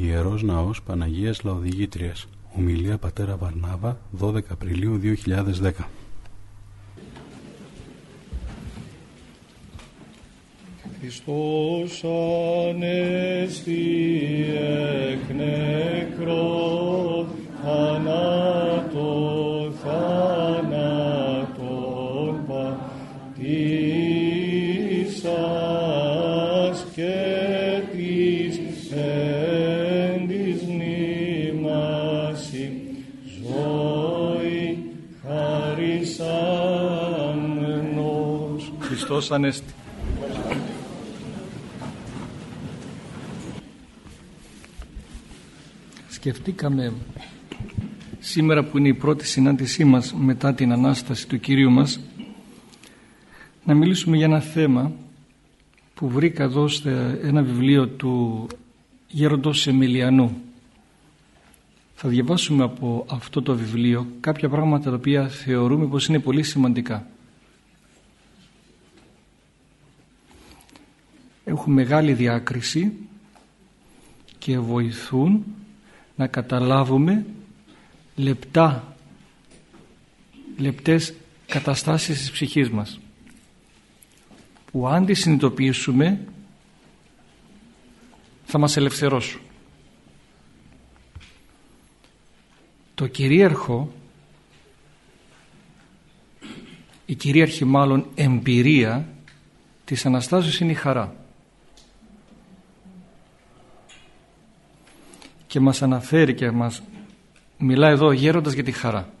Ιερός Ναός Παναγίας Λαοδηγήτριας. Ομιλία Πατέρα Βαρνάβα 12 Απριλίου 2010 Χριστός ανέστη εκ νεκρό θανάτων θανάτων Χριστός Ανέστη. Σκεφτήκαμε σήμερα που είναι η πρώτη συνάντησή μας μετά την Ανάσταση του Κυρίου μας να μιλήσουμε για ένα θέμα που βρήκα εδώ σε ένα βιβλίο του Γέροντος Εμιλιανού. Θα διαβάσουμε από αυτό το βιβλίο κάποια πράγματα τα οποία θεωρούμε πως είναι πολύ σημαντικά. Έχουν μεγάλη διάκριση και βοηθούν να καταλάβουμε λεπτά, λεπτές καταστάσεις της ψυχής μας που αν τις συνειδητοποιήσουμε θα μας ελευθερώσουν. Το κυρίαρχο, η κυρίαρχη μάλλον εμπειρία της Αναστάσεως είναι η χαρά. Και μας αναφέρει και μας μιλά εδώ ο γέροντας για τη χαρά.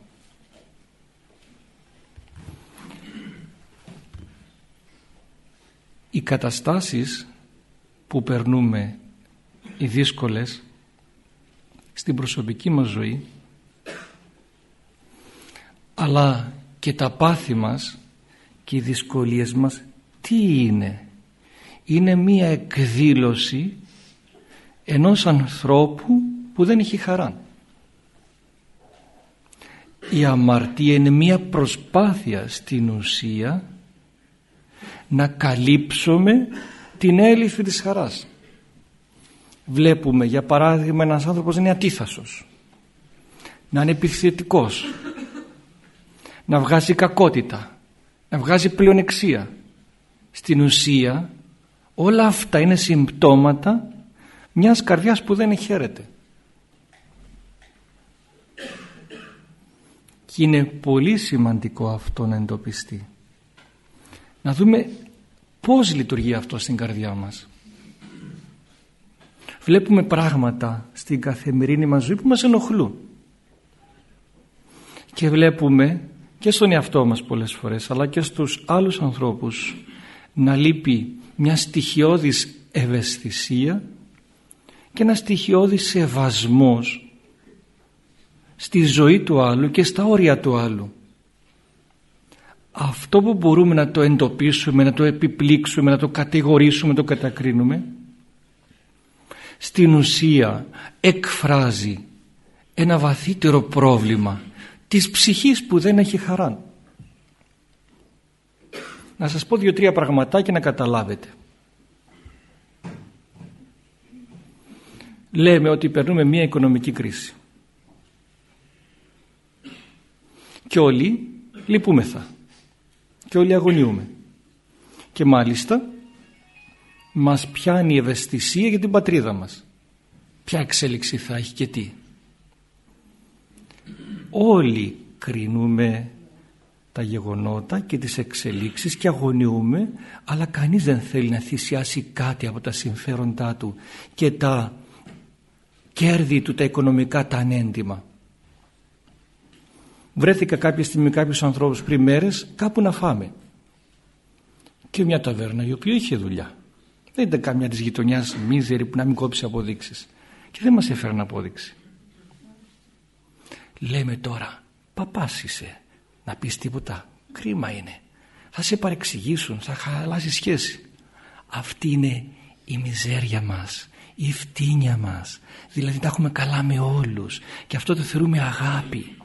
Οι καταστάσεις που περνούμε οι δύσκολες στην προσωπική μας ζωή αλλά και τα πάθη μας και οι δυσκολίες μας τι είναι; Είναι μία εκδήλωση ενός ανθρώπου που δεν έχει χαρά η αμαρτία είναι μία προσπάθεια στην ουσία να καλύψουμε την έλλειψη της χαράς. Βλέπουμε για παράδειγμα ένας άνθρωπος να είναι ατίθασος να είναι επιθετικός να βγάζει κακότητα να βγάζει πλεονεξία. Στην ουσία όλα αυτά είναι συμπτώματα μιας καρδιάς που δεν χαίρεται. Και είναι πολύ σημαντικό αυτό να εντοπιστεί. Να δούμε πώς λειτουργεί αυτό στην καρδιά μας. Βλέπουμε πράγματα στην καθημερινή μας ζωή που μας ενοχλούν. Και βλέπουμε και στον εαυτό μας πολλές φορές αλλά και στους άλλους ανθρώπους να λείπει μια στοιχειώδης ευαισθησία και ένας στοιχειώδης σεβασμός στη ζωή του άλλου και στα όρια του άλλου αυτό που μπορούμε να το εντοπίσουμε, να το επιπλήξουμε, να το κατηγορήσουμε, να το κατακρίνουμε στην ουσία εκφράζει ένα βαθύτερο πρόβλημα της ψυχής που δεν έχει χαρά. Να σας πω δύο-τρία πραγματάκια να καταλάβετε. Λέμε ότι περνούμε μια οικονομική κρίση. Και όλοι λυπούμεθα. Και όλοι αγωνιούμε. Και μάλιστα μας πιάνει η ευαισθησία για την πατρίδα μας. Ποια εξέλιξη θα έχει και τι. Όλοι κρίνουμε τα γεγονότα και τις εξελίξεις και αγωνιούμε αλλά κανείς δεν θέλει να θυσιάσει κάτι από τα συμφέροντά του και τα κέρδη του, τα οικονομικά, τα ανέντιμα. Βρέθηκα κάποια στιγμή κάποιους ανθρώπους πριν μέρες κάπου να φάμε και μια ταβέρνα η οποία είχε δουλειά δεν ήταν καμιά της γειτονιάς μίζερη που να μην κόψει αποδείξεις. Και δεν μας έφεραν απόδειξη. Λέμε τώρα, παπάς είσαι, να πεις τίποτα. Κρίμα είναι. Θα σε παρεξηγήσουν, θα χαλάσει σχέση. Αυτή είναι η μιζέρια μας, η φτύνια μας. Δηλαδή τα έχουμε καλά με όλους και αυτό το θεωρούμε αγάπη.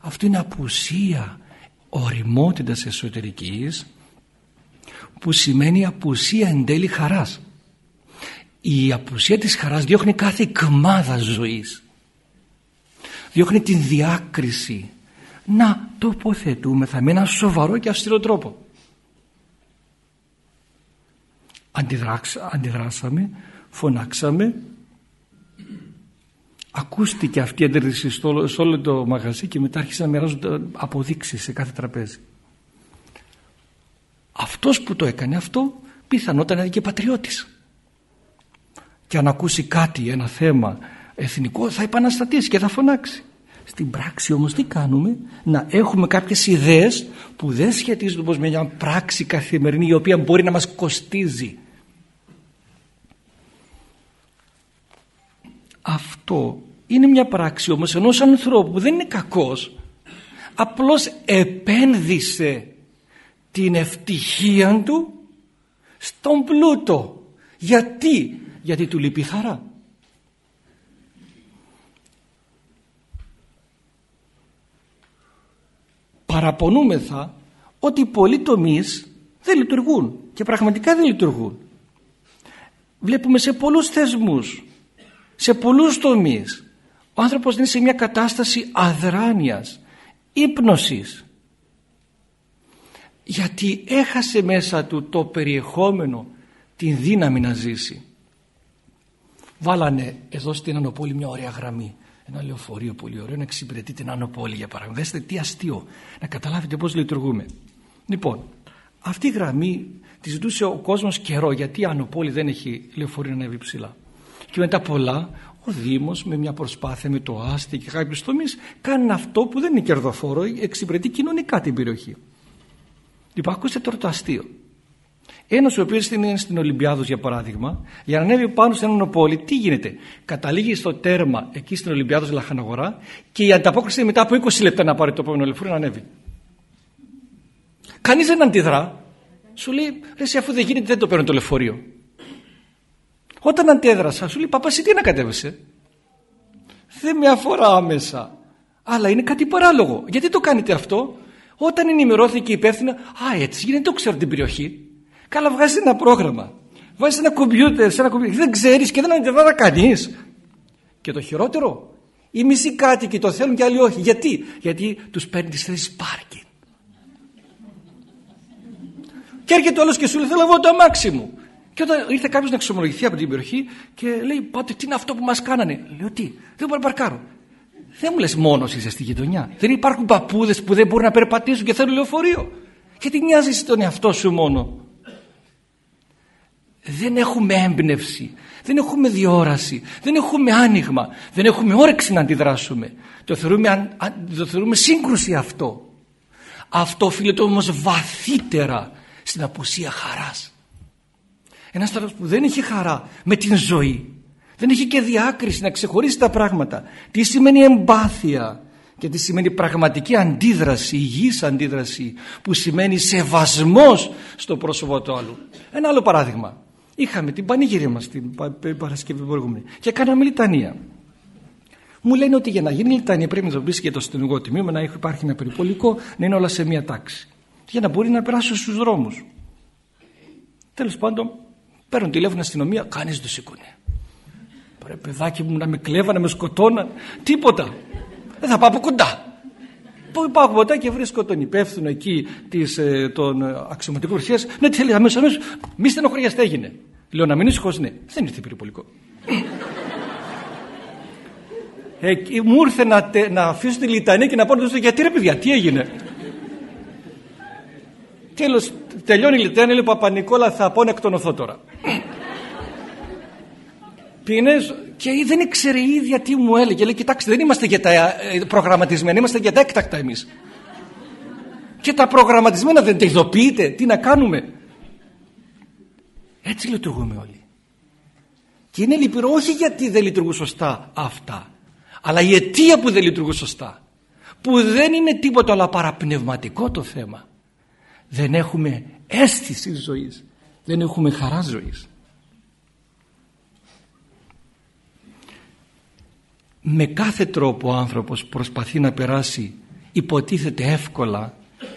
Αυτό είναι απουσία οριμότητας εσωτερικής που σημαίνει απουσία εν τέλει χαράς. η απουσία της χαράς διώχνει κάθε κμάδα ζωής διώχνει την διάκριση να τοποθετούμε θα με ένα σοβαρό και αυστηρό τρόπο αντιδράσαμε φωνάξαμε. Ακούστηκε αυτή η αντίδραση στο, σε όλο το μαγαζί και μετά άρχισαν να μοιράζονται αποδείξεις σε κάθε τραπέζι. Αυτός που το έκανε αυτό πιθανότατα είναι και πατριώτης. Και αν ακούσει κάτι, ένα θέμα εθνικό θα επαναστατήσει και θα φωνάξει. Στην πράξη όμως τι κάνουμε; Να έχουμε κάποιες ιδέες που δεν σχετίζονται όπως με μια πράξη καθημερινή η οποία μπορεί να μας κοστίζει αυτό είναι μια πράξη όμως ενός ανθρώπου που δεν είναι κακός. Απλώς επένδυσε την ευτυχία του στον πλούτο. Γιατί; Γιατί του λείπει χαρά. Παραπονούμεθα ότι πολλοί τομείς δεν λειτουργούν και πραγματικά δεν λειτουργούν. Βλέπουμε σε πολλούς θεσμούς σε πολλούς τομείς. Ο άνθρωπος είναι σε μια κατάσταση αδράνειας ύπνωσης. Γιατί έχασε μέσα του το περιεχόμενο την δύναμη να ζήσει. Βάλανε εδώ στην Ανοπόλη μια ωραία γραμμή ένα λεωφορείο πολύ ωραίο να εξυπηρετεί την Ανοπόλη για παράδειγμα. Δέστε τι αστείο να καταλάβετε πως λειτουργούμε. Λοιπόν αυτή η γραμμή τη ζητούσε ο κόσμος καιρό γιατί η Ανοπόλη δεν έχει λεωφορείο να ανέβει ψηλά και μετά πολλά ο Δήμος με μια προσπάθεια με το άστι και κάποιους τομείς κάνει αυτό που δεν είναι κερδοφόρο εξυπηρετεί κοινωνικά την περιοχή λοιπόν ακούστε τώρα το αστείο ένας ο οποίος είναι στην Ολυμπιάδος, για παράδειγμα, για να ανέβει πάνω σε έναν πόλη, τι γίνεται; Καταλήγει στο τέρμα εκεί στην Ολυμπιάδος Λαχαναγορά και η ανταπόκριση μετά από 20 λεπτά να πάρει το επόμενο λεωφορείο να ανέβει. Κανείς δεν αντιδρά. Σου λέει, ρε, αφού δεν γίνεται, δεν το παίρνω το λεωφορείο. Όταν αντέδρασα, σου λέει, Παπάς, εσύ τι να κατέβεσαι. Δεν με αφορά άμεσα. Αλλά είναι κάτι παράλογο. Γιατί το κάνετε αυτό, όταν ενημερώθηκε η υπεύθυνα, Α, έτσι γίνεται, το ξέρω την περιοχή. Καλά βγάζει ένα πρόγραμμα. Βάζει ένα κομπιούτερ, σε ένα κομπιούτερ. Δεν ξέρεις και δεν αντιδρά κανείς. Και το χειρότερο, οι μισοί κάτοικοι το θέλουν και άλλοι όχι. Γιατί, Γιατί τους παίρνει τις θέσεις πάρκινγκ. Και έρχεται όλο και σου λέει: Θέλω εγώ το αμάξι μου. Και όταν ήρθε κάποιος να εξομολογηθεί από την περιοχή και λέει: Πάτε, τι είναι αυτό που μας κάνανε. Λέω: Τι, δεν μπορώ να παρκάρω. Δεν μου λες μόνος είσαι στη γειτονιά. Δεν υπάρχουν παππούδες που δεν μπορούν να περπατήσουν και θέλουν λεωφορείο. Γιατί νοιάζει τον εαυτό σου μόνο δεν έχουμε έμπνευση, δεν έχουμε διόραση, δεν έχουμε άνοιγμα, δεν έχουμε όρεξη να αντιδράσουμε. Το θεωρούμε, το θεωρούμε σύγκρουση αυτό. Αυτό οφείλεται όμως βαθύτερα στην απουσία χαράς. Ένας άνθρωπος που δεν έχει χαρά με την ζωή, δεν έχει και διάκριση να ξεχωρίσει τα πράγματα. Τι σημαίνει εμπάθεια και τι σημαίνει πραγματική αντίδραση, υγιής αντίδραση που σημαίνει σεβασμός στο πρόσωπο του άλλου. Ένα άλλο παράδειγμα. Είχαμε την πανηγύρια μας την Παρασκευή προηγούμενη και κάναμε λιτανία. Μου λένε ότι για να γίνει λιτανία πρέπει να το πεις και το αστυνομικό τμήμα, να υπάρχει ένα περιπολικό, να είναι όλα σε μία τάξη. Για να μπορεί να περάσει στους δρόμους. Τέλος πάντων, παίρνουν τηλέφωνο αστυνομία, κανείς δεν το σήκωνε. Πρέπει παιδάκι μου να με κλέβα, να με σκοτώνα, τίποτα. Δεν θα πάω από κοντά. Που πάω από κοντά και βρίσκω τον υπεύθυνο εκεί της, ε, των αξιωματικών ουσίας. Ναι, τι θέλεις αμέσως, αμέσως, μη στενοχωριαστέ έγινε. Λέω να μην ήσυχος, ναι. Δεν ήρθε περιπολικό. ε, μου ήρθε να, να αφήσω τη λιτανία και να πω να γιατί ρε παιδιά, τι έγινε; Τέλος, τελειώνει η λιτανία, λέει Παπα-Νικόλα θα εκ τώρα. Πήγαινε και δεν ήξερε η ίδια τι μου έλεγε. Λέει, κοιτάξτε, δεν είμαστε για τα ε, προγραμματισμένοι, είμαστε για τα έκτακτα εμείς. Και τα προγραμματισμένα δεν τα ειδοποιείτε. Τι να κάνουμε. Έτσι λειτουργούμε όλοι. Και είναι λυπηρό όχι γιατί δεν λειτουργούν σωστά αυτά, αλλά η αιτία που δεν λειτουργούν σωστά, που δεν είναι τίποτα αλλά παραπνευματικό το θέμα. Δεν έχουμε αίσθηση ζωής, δεν έχουμε χαρά ζωής. Με κάθε τρόπο ο άνθρωπος προσπαθεί να περάσει υποτίθεται εύκολα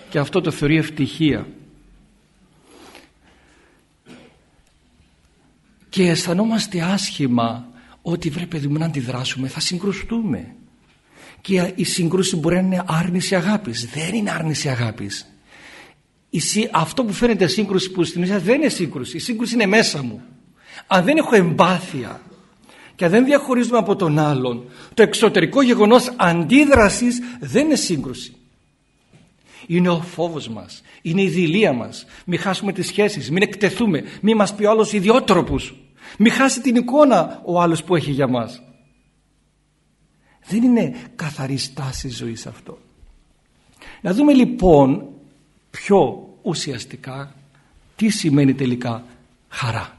και αυτό το θεωρεί ευτυχία. Και αισθανόμαστε άσχημα ότι βρε παιδί μου να αντιδράσουμε θα συγκρουστούμε και η σύγκρουση μπορεί να είναι άρνηση αγάπης. Δεν είναι άρνηση αγάπης αυτό που φαίνεται σύγκρουση που στην ουσία δεν είναι σύγκρουση. Η σύγκρουση είναι μέσα μου. Αν δεν έχω εμπάθεια και αν δεν διαχωρίζουμε από τον άλλον το εξωτερικό γεγονός αντίδρασης δεν είναι σύγκρουση. Είναι ο φόβος μας. Είναι η δηλία μας. Μην χάσουμε τις σχέσεις. Μην εκτεθούμε. Μην μας πει ο άλλος ιδιότροπους μην χάσει την εικόνα ο άλλος που έχει για μας. Δεν είναι καθαρή στάση ζωής αυτό. Να δούμε λοιπόν πιο ουσιαστικά τι σημαίνει τελικά χαρά.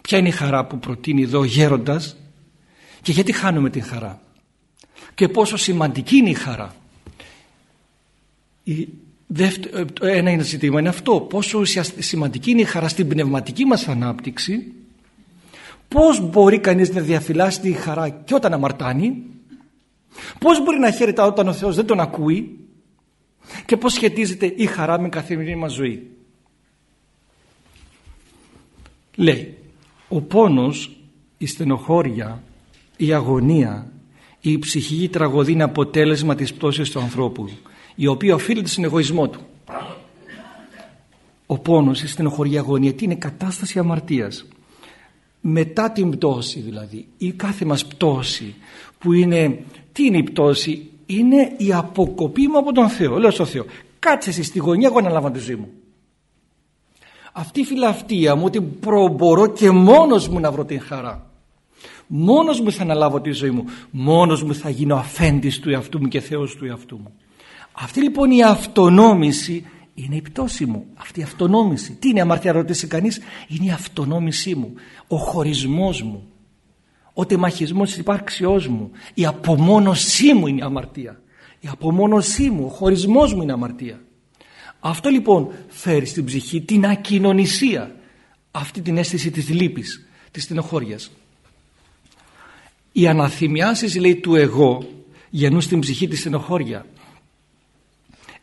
Ποια είναι η χαρά που προτείνει εδώ ο γέροντας και γιατί χάνουμε την χαρά και πόσο σημαντική είναι η χαρά. Η ένα είναι ζήτημα είναι αυτό. Πόσο σημαντική είναι η χαρά στην πνευματική μας ανάπτυξη. Πως μπορεί κανείς να διαφυλάσει τη χαρά και όταν αμαρτάνει. Πως μπορεί να χαίρεται όταν ο Θεός δεν τον ακούει και πως σχετίζεται η χαρά με καθημερινή μας ζωή λέει ο πόνος η στενοχώρια η αγωνία η ψυχική τραγωδία είναι αποτέλεσμα της πτώσης του ανθρώπου η οποία οφείλεται στον εγωισμό του. Ο πόνος, η στενοχωρία αγωνία, τι είναι κατάσταση αμαρτίας. Μετά την πτώση δηλαδή, η κάθε μας πτώση που είναι, τι είναι η πτώση, είναι η αποκοπή μου από τον Θεό. Λέω στον Θεό, κάτσε εσύ στη γωνία, εγώ αναλάβω τη ζωή μου. Αυτή η φιλαυτία μου ότι μπορώ και μόνος μου να βρω την χαρά. Μόνος μου θα αναλάβω τη ζωή μου. Μόνος μου θα γίνω αφέντης του εαυτού μου και Θεός του εαυτού μου. Αυτή λοιπόν η αυτονόμηση είναι η πτώση μου. Αυτή η αυτονόμηση. Τι είναι αμαρτία ρωτήσει κανείς. Είναι η αυτονόμησή μου. Ο χωρισμός μου. Ο τεμαχισμός της υπάρξιός μου. Η απομόνωσή μου είναι η αμαρτία. Η απομόνωσή μου, ο χωρισμός μου είναι αμαρτία. Αυτό λοιπόν φέρει στην ψυχή την ακοινωνισία. Αυτή την αίσθηση της λύπης, της στενοχώριας. Οι αναθυμιάσεις λέει του εγώ γεννούν στην ψυχή τη στενοχώρια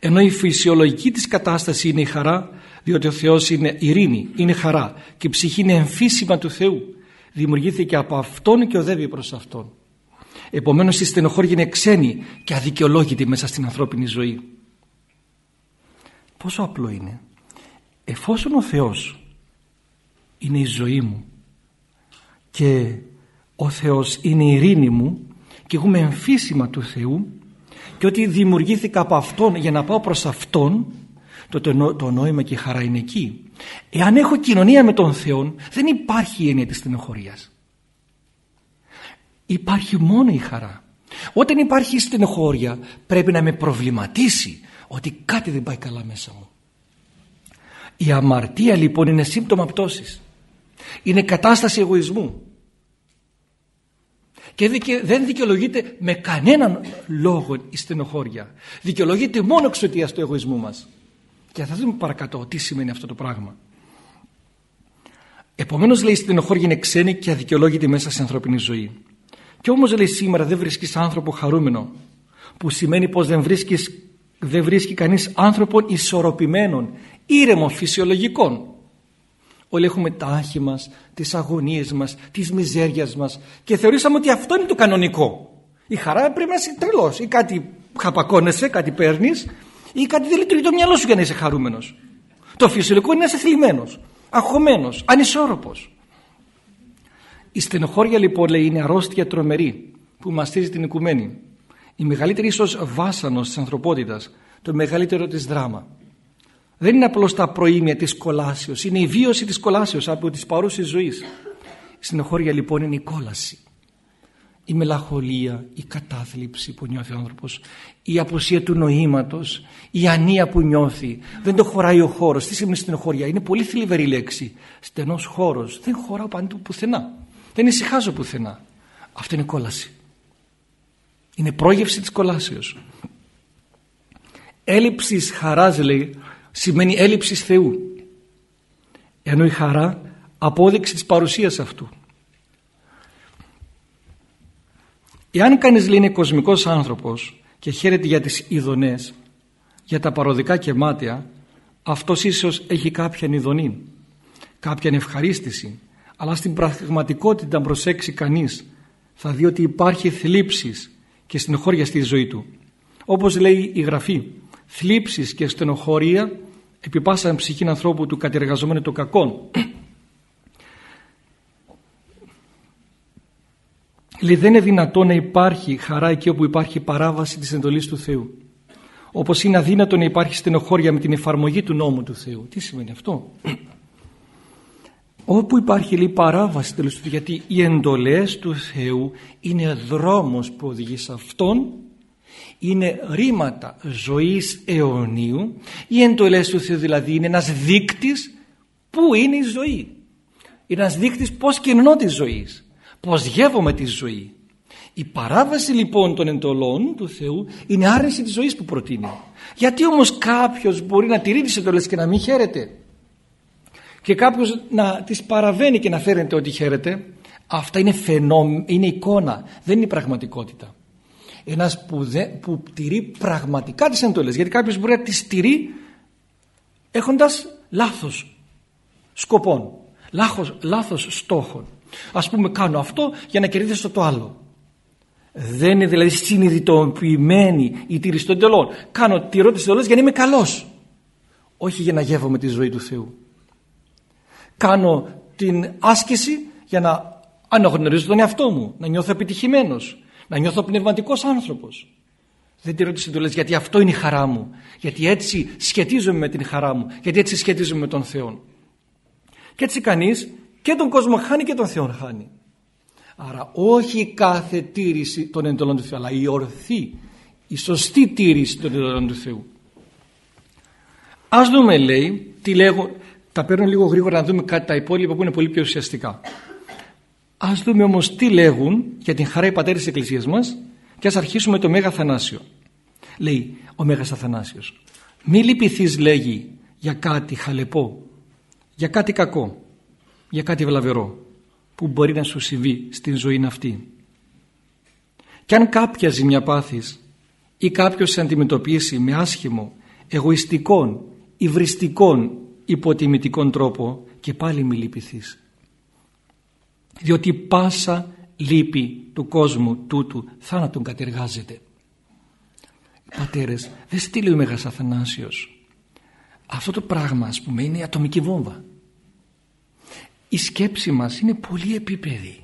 ενώ η φυσιολογική της κατάσταση είναι η χαρά διότι ο Θεός είναι ειρήνη, είναι χαρά και η ψυχή είναι εμφύσιμα του Θεού δημιουργήθηκε από Αυτόν και οδεύει προς Αυτόν. Επομένως η στενοχώρια είναι ξένη και αδικαιολόγητη μέσα στην ανθρώπινη ζωή. Πόσο απλό είναι. Εφόσον ο Θεός είναι η ζωή μου και ο Θεός είναι η ειρήνη μου και έχουμε εμφύσιμα του Θεού και ότι δημιουργήθηκα από Αυτόν για να πάω προς Αυτόν τότε το νόημα και η χαρά είναι εκεί. Εάν έχω κοινωνία με τον Θεό δεν υπάρχει η έννοια της στενοχωρίας. Υπάρχει μόνο η χαρά. Όταν υπάρχει η στενοχώρια πρέπει να με προβληματίσει ότι κάτι δεν πάει καλά μέσα μου. Η αμαρτία λοιπόν είναι σύμπτωμα πτώσης. Είναι κατάσταση εγωισμού και δεν δικαιολογείται με κανέναν λόγο η στενοχώρια. Δικαιολογείται μόνο εξαιτίας του εγωισμού μας. Και θα δούμε παρακάτω τι σημαίνει αυτό το πράγμα. Επομένως λέει η στενοχώρια είναι ξένη και αδικαιολόγητη μέσα στην ανθρώπινη ζωή. Και όμως λέει σήμερα δεν βρίσκεις άνθρωπο χαρούμενο που σημαίνει πως δεν, βρίσκεις, δεν βρίσκει κανείς άνθρωπο ισορροπημένων, ήρεμων, φυσιολογικών Όλοι έχουμε τα άχη μας, τις αγωνίες μας, τις μιζέριας μας και θεωρήσαμε ότι αυτό είναι το κανονικό. Η χαρά πρέπει να είσαι τρελός ή κάτι χαπακώνεσαι, κάτι παίρνεις ή κάτι δεν λειτουργεί το μυαλό σου για να είσαι χαρούμενος. Το φυσιολογικό είναι να είσαι θλιμμένος, αγχωμένος, ανισόρροπος. Η στενοχώρια λοιπόν λέει είναι αρρώστια τρομερή που μαστίζει την οικουμένη. Η μεγαλύτερη ίσως βάσανος της ανθρωπότητας, το μεγαλύτερο της δράμα δεν είναι απλώς τα προήμια της κολάσεως, είναι η βίωση της κολάσεως από τις παρούσες ζωής. Η στενοχώρια λοιπόν είναι η κόλαση, η μελαγχολία, η κατάθλιψη που νιώθει ο άνθρωπος, η αποσία του νοήματος, η ανία που νιώθει. Δεν το χωράει ο χώρος. Τι σημαίνει στενοχώρια, είναι πολύ θλιβερή λέξη. Στενός χώρος, δεν χωράω παντού πουθενά. Δεν ησυχάζω πουθενά. Αυτό είναι κόλαση. Είναι πρόγευση της κολάσεως. Έλλειψης χαράς λέει σημαίνει έλλειψης Θεού ενώ η χαρά απόδειξης της παρουσίας αυτού εάν κανείς λέει είναι κοσμικός άνθρωπος και χαίρεται για τις ειδονές για τα παροδικά και μάτια αυτός ίσως έχει κάποια ειδονή κάποια ευχαρίστηση αλλά στην πραγματικότητα αν προσέξει κανείς θα δει ότι υπάρχει θλίψης και στενοχώρια στη ζωή του. Όπως λέει η Γραφή, θλίψεις και στενοχώρια επί πάσα ψυχήν ανθρώπου του κατεργαζόμενου το κακόν. Λέει δεν είναι δυνατό να υπάρχει χαρά εκεί όπου υπάρχει παράβαση της εντολής του Θεού. Όπως είναι αδύνατο να υπάρχει στενοχώρια με την εφαρμογή του νόμου του Θεού. Τι σημαίνει αυτό; Όπου υπάρχει λέει παράβαση τέλος του γιατί οι εντολές του Θεού είναι δρόμος που οδηγεί σε Αυτόν είναι ρήματα ζωής αιωνίου οι εντολές του Θεού δηλαδή είναι ένας δείκτης που είναι η ζωή είναι ένας δείκτης πως κινώ τη ζωής πως γεύομαι τη ζωή. Η παράβαση λοιπόν των εντολών του Θεού είναι άρνηση της ζωής που προτείνει. Γιατί όμως κάποιος μπορεί να τηρεί τις εντολές και να μην χαίρεται; Και κάποιος να τις παραβαίνει και να φέρεται ότι χαίρεται; Αυτά είναι φαινόμενο, είναι εικόνα δεν είναι πραγματικότητα. Ένας που, δε, που τηρεί πραγματικά τις εντολές γιατί κάποιος μπορεί να τις τηρεί έχοντας λάθος σκοπών λάθος, λάθος στόχων ας πούμε κάνω αυτό για να κερδίσω το άλλο δεν είναι δηλαδή συνειδητοποιημένη η τήρηση των εντολών κάνω τηρώ τις εντολές για να είμαι καλός όχι για να γεύομαι τη ζωή του Θεού κάνω την άσκηση για να αναγνωρίζω τον εαυτό μου, να νιώθω επιτυχημένος, να νιώθω πνευματικός άνθρωπος. Δεν τη ρώτησε εντολές γιατί αυτό είναι η χαρά μου, γιατί έτσι σχετίζομαι με την χαρά μου, γιατί έτσι σχετίζομαι με τον Θεό. Και έτσι κανείς και τον κόσμο χάνει και τον Θεό χάνει. Άρα όχι κάθε τήρηση των εντολών του Θεού, αλλά η ορθή, η σωστή τήρηση των εντολών του Θεού. Ας δούμε λέει, τι λέγω, τα παίρνω λίγο γρήγορα να δούμε κάτι τα υπόλοιπα που είναι πολύ πιο ουσιαστικά. Ας δούμε όμως τι λέγουν για την χαρά οι πατέρες της Εκκλησίας μας και ας αρχίσουμε το Μέγα Θανάσιο. Λέει ο Μέγας Αθανάσιος. Μη λυπηθείς λέγει για κάτι χαλεπό, για κάτι κακό, για κάτι βλαβερό που μπορεί να σου συμβεί στην ζωή αυτή. Και αν κάποια ζημιά πάθεις ή κάποιος σε αντιμετωπίσει με άσχημο, εγωιστικών, υβριστικών υποτιμητικόν τρόπο και πάλι μη λυπηθείς. Διότι πάσα λύπη του κόσμου τούτου θάνατον κατεργάζεται. Πατέρες, δεν στείλει ο Μέγας Αθανάσιος. Αυτό το πράγμα ας πούμε είναι η ατομική βόμβα. Η σκέψη μας είναι πολύ επίπεδη.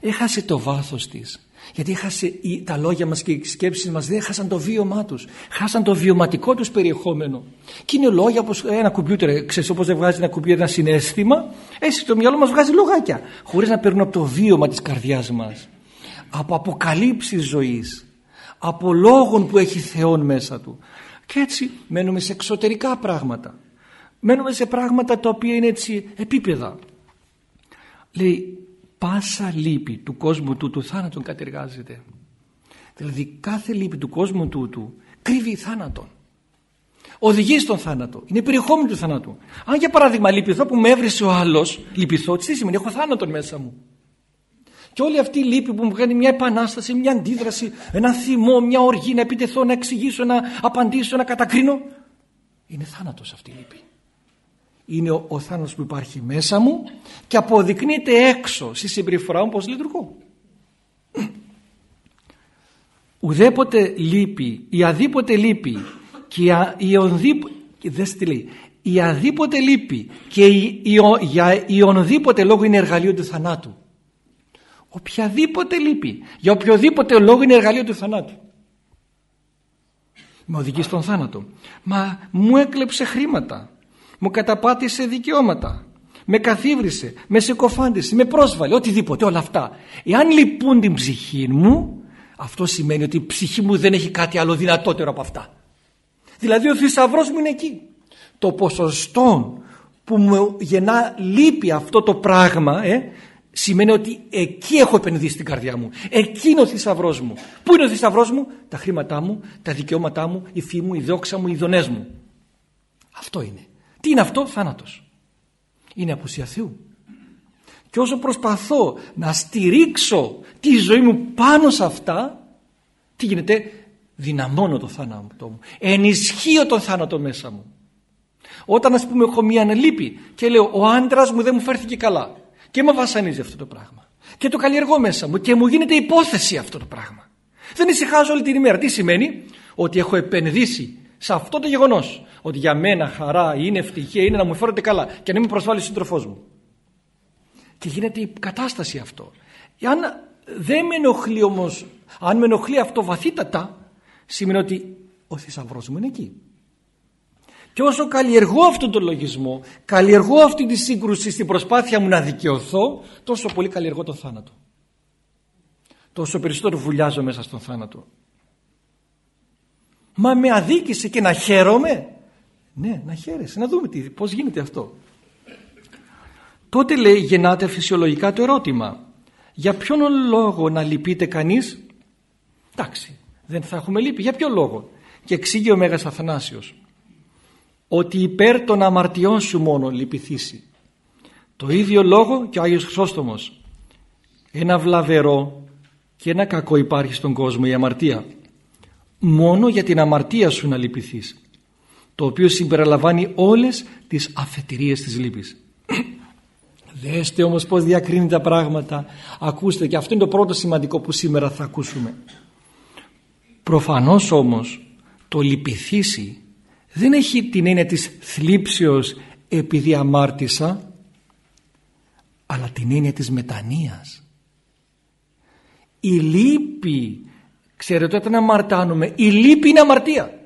Έχασε το βάθος της. Γιατί έχασε, τα λόγια μας και οι σκέψεις μας δεν έχασαν το βίωμά τους. Χάσαν το βιωματικό τους περιεχόμενο. Και είναι λόγια όπως ένα κομπιούτερ, ξέρεις όπως δεν βγάζει ένα κομπιούτερ ένα συνέστημα, έτσι το μυαλό μας βγάζει λογάκια. Χωρίς να παίρνουν από το βίωμα της καρδιάς μας. Από αποκαλύψεις ζωής. Από λόγων που έχει Θεόν μέσα του. Και έτσι μένουμε σε εξωτερικά πράγματα. Μένουμε σε πράγματα τα οποία είναι έτσι επίπεδα. Λέει πάσα λύπη του κόσμου τούτου θάνατον κατεργάζεται. Δηλαδή κάθε λύπη του κόσμου τούτου κρύβει θάνατον. Οδηγεί στον θάνατο. Είναι περιεχόμενο του θάνατου. Αν για παράδειγμα λυπηθώ που με έβρισε ο άλλος, λυπηθώ, τι σημαίνει, έχω θάνατον μέσα μου. Και όλη αυτή η λύπη που μου βγαίνει μια επανάσταση, μια αντίδραση, ένα θυμό, μια οργή, να επιτεθώ, να εξηγήσω, να απαντήσω, να κατακρίνω. Είναι θάνατος αυτή η λύπη είναι ο, ο θάνατος που υπάρχει μέσα μου και αποδεικνύεται έξω στη συμπεριφορά μου πως λειτουργώ. Ουδέποτε λύπη, η αδίποτε λύπη και η, ονδήποτε, λέει, η αδίποτε λύπη και η, η, για η ονδήποτε λόγο είναι εργαλείο του θανάτου. Οποιαδήποτε λύπη, για οποιοδήποτε λόγο είναι εργαλείο του θανάτου. Με οδηγεί στον θάνατο. Μα μου έκλεψε χρήματα μου καταπάτησε δικαιώματα με καθίβρισε, με συκοφάντησε, με πρόσβαλε, οτιδήποτε όλα αυτά. Εάν λυπούν την ψυχή μου, αυτό σημαίνει ότι η ψυχή μου δεν έχει κάτι άλλο δυνατότερο από αυτά. Δηλαδή ο θησαυρός μου είναι εκεί. Το ποσοστό που μου γεννά λύπη αυτό το πράγμα ε, σημαίνει ότι εκεί έχω επενδύσει την καρδιά μου. Εκεί είναι ο θησαυρός μου. Πού είναι ο θησαυρός μου, τα χρήματά μου, τα δικαιώματά μου, η φή μου, η δόξα μου, οι δονέ μου. Αυτό είναι. Τι είναι αυτό, θάνατος. Είναι απουσία Θεού. Και όσο προσπαθώ να στηρίξω τη ζωή μου πάνω σε αυτά, τι γίνεται, δυναμώνω το θάνατο μου. Ενισχύω το θάνατο μέσα μου. Όταν ας πούμε έχω μία ανελήπη και λέω ο άντρας μου δεν μου φέρθηκε καλά και με βασανίζει αυτό το πράγμα και το καλλιεργώ μέσα μου και μου γίνεται υπόθεση αυτό το πράγμα δεν ησυχάζω όλη την ημέρα τι σημαίνει; Ότι έχω επενδύσει σε αυτό το γεγονός ότι για μένα χαρά είναι ευτυχία είναι να μου φέρετε καλά και να μην προσβάλλει ο σύντροφός μου. Και γίνεται η κατάσταση αυτό. Αν δεν με ενοχλεί όμως αν με ενοχλεί αυτό βαθύτατα σημαίνει ότι ο θησαυρός μου είναι εκεί. Και όσο καλλιεργώ αυτόν τον λογισμό καλλιεργώ αυτή τη σύγκρουση στην προσπάθεια μου να δικαιωθώ τόσο πολύ καλλιεργώ τον θάνατο. Τόσο περισσότερο βουλιάζω μέσα στον θάνατο μα με αδίκησε και να χαίρομαι. Ναι να χαίρεσαι. Να δούμε τι, πώς γίνεται αυτό. Τότε λέει γεννάται φυσιολογικά το ερώτημα. Για ποιον λόγο να λυπείται κανείς; Εντάξει δεν θα έχουμε λύπη. Για ποιο λόγο; Και εξήγει ο Μέγας Αθανάσιος ότι υπέρ των αμαρτιών σου μόνο λυπηθήσει. Το ίδιο λόγο και ο Άγιος Χρυσόστομος. Ένα βλαβερό και ένα κακό υπάρχει στον κόσμο η αμαρτία μόνο για την αμαρτία σου να λυπηθείς το οποίο συμπεριλαμβάνει όλες τις αφετηρίες της λύπης. Δέστε όμως πως διακρίνει τα πράγματα. Ακούστε και αυτό είναι το πρώτο σημαντικό που σήμερα θα ακούσουμε. Προφανώς όμως το λυπηθήσει δεν έχει την έννοια της θλίψεως επειδή αμάρτησα αλλά την έννοια της μετανοίας. Η λύπη ξέρετε όταν αμαρτάνουμε η λύπη είναι αμαρτία.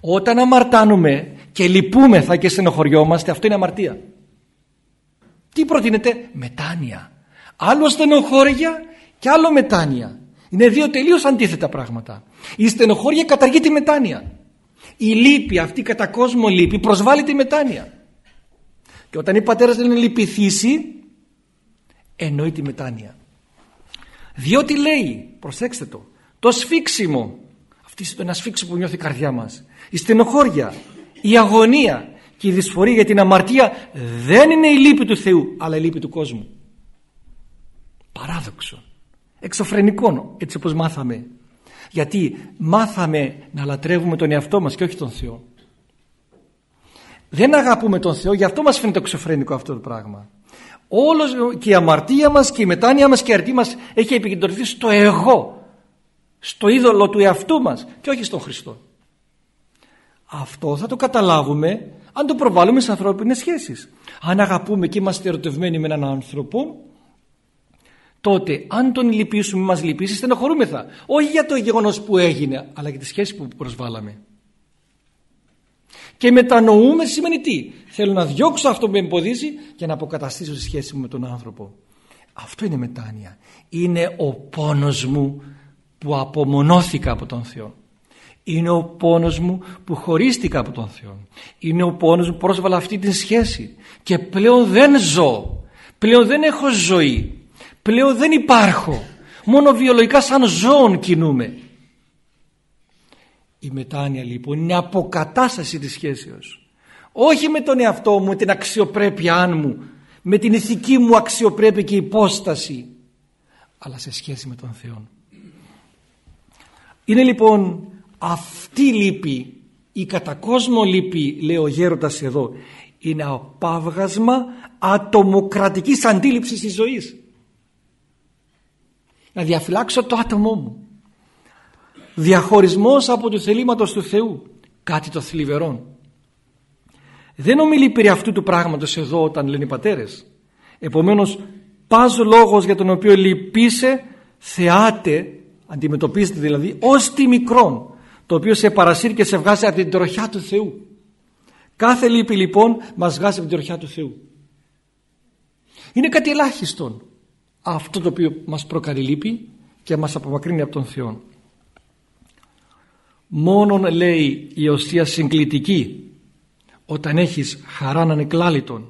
Όταν αμαρτάνουμε και λυπούμεθα και στενοχωριόμαστε αυτό είναι αμαρτία. Τι προτείνεται; Μετάνοια. Άλλο στενοχώρια και άλλο μετάνοια. Είναι δύο τελείως αντίθετα πράγματα. Η στενοχώρια καταργεί τη μετάνοια. Η λύπη αυτή κατά κόσμο λύπη προσβάλλει τη μετάνοια. Και όταν οι πατέρες λένε λυπηθήσει εννοεί τη μετάνοια. Διότι λέει προσέξτε το το σφίξιμο. Αυτή είναι ένα σφίξιμο που νιώθει η καρδιά μας. Η στενοχώρια η αγωνία και η δυσφορία για την αμαρτία δεν είναι η λύπη του Θεού αλλά η λύπη του κόσμου. Παράδοξο. Εξωφρενικό έτσι όπως μάθαμε. Γιατί μάθαμε να λατρεύουμε τον εαυτό μας και όχι τον Θεό. Δεν αγαπούμε τον Θεό γι' αυτό μας φαίνεται εξωφρενικό αυτό το πράγμα. Όλος και η αμαρτία μας και η μετάνοια μας και η αρτή μας έχει επικεντρωθεί στο εγώ στο είδωλο του εαυτού μας και όχι στον Χριστό. Αυτό θα το καταλάβουμε αν το προβάλλουμε σε ανθρώπινες σχέσεις. Αν αγαπούμε και είμαστε ερωτευμένοι με έναν άνθρωπο τότε αν τον λυπήσουμε μας λυπήσει στενοχωρούμεθα. Όχι για το γεγονός που έγινε αλλά για τη σχέση που προσβάλαμε. Και μετανοούμε σημαίνει τι; Θέλω να διώξω αυτό που με εμποδίζει και να αποκαταστήσω τη σχέση μου με τον άνθρωπο. Αυτό είναι μετάνοια. Είναι ο πόνος μου που απομονώθηκα από τον Θεό. Είναι ο πόνος μου που χωρίστηκα από τον Θεό. Είναι ο πόνος μου που πρόσβαλα αυτή τη σχέση. Και πλέον δεν ζω. Πλέον δεν έχω ζωή. Πλέον δεν υπάρχω. Μόνο βιολογικά σαν ζώων κινούμε. Η μετάνοια λοιπόν είναι αποκατάσταση της σχέσεως. Όχι με τον εαυτό μου, την αξιοπρέπειά μου με την ηθική μου αξιοπρέπεια και υπόσταση αλλά σε σχέση με τον Θεό είναι λοιπόν αυτή η λύπη η κατακόσμο λύπη λέει ο γέροντας εδώ είναι απάβγασμα ατομοκρατικής αντίληψης της ζωής. Να διαφυλάξω το άτομό μου. Διαχωρισμός από του θελήματος του Θεού κάτι το θλιβερό δεν ομιλεί περί αυτού του πράγματος εδώ όταν λένε οι πατέρες. Επομένως πας λόγος για τον οποίο λυπήσε θεάται αντιμετωπίζεται δηλαδή ως τη μικρόν το οποίο σε παρασύρει και σε βγάζει από την τροχιά του Θεού. Κάθε λύπη λοιπόν μας βγάζει από την τροχιά του Θεού. Είναι κάτι ελάχιστον αυτό το οποίο μας προκαλεί λύπη και μας απομακρύνει από τον Θεό μόνον λέει η οσία συγκλητική όταν έχεις χαράν ανεκλάλητον.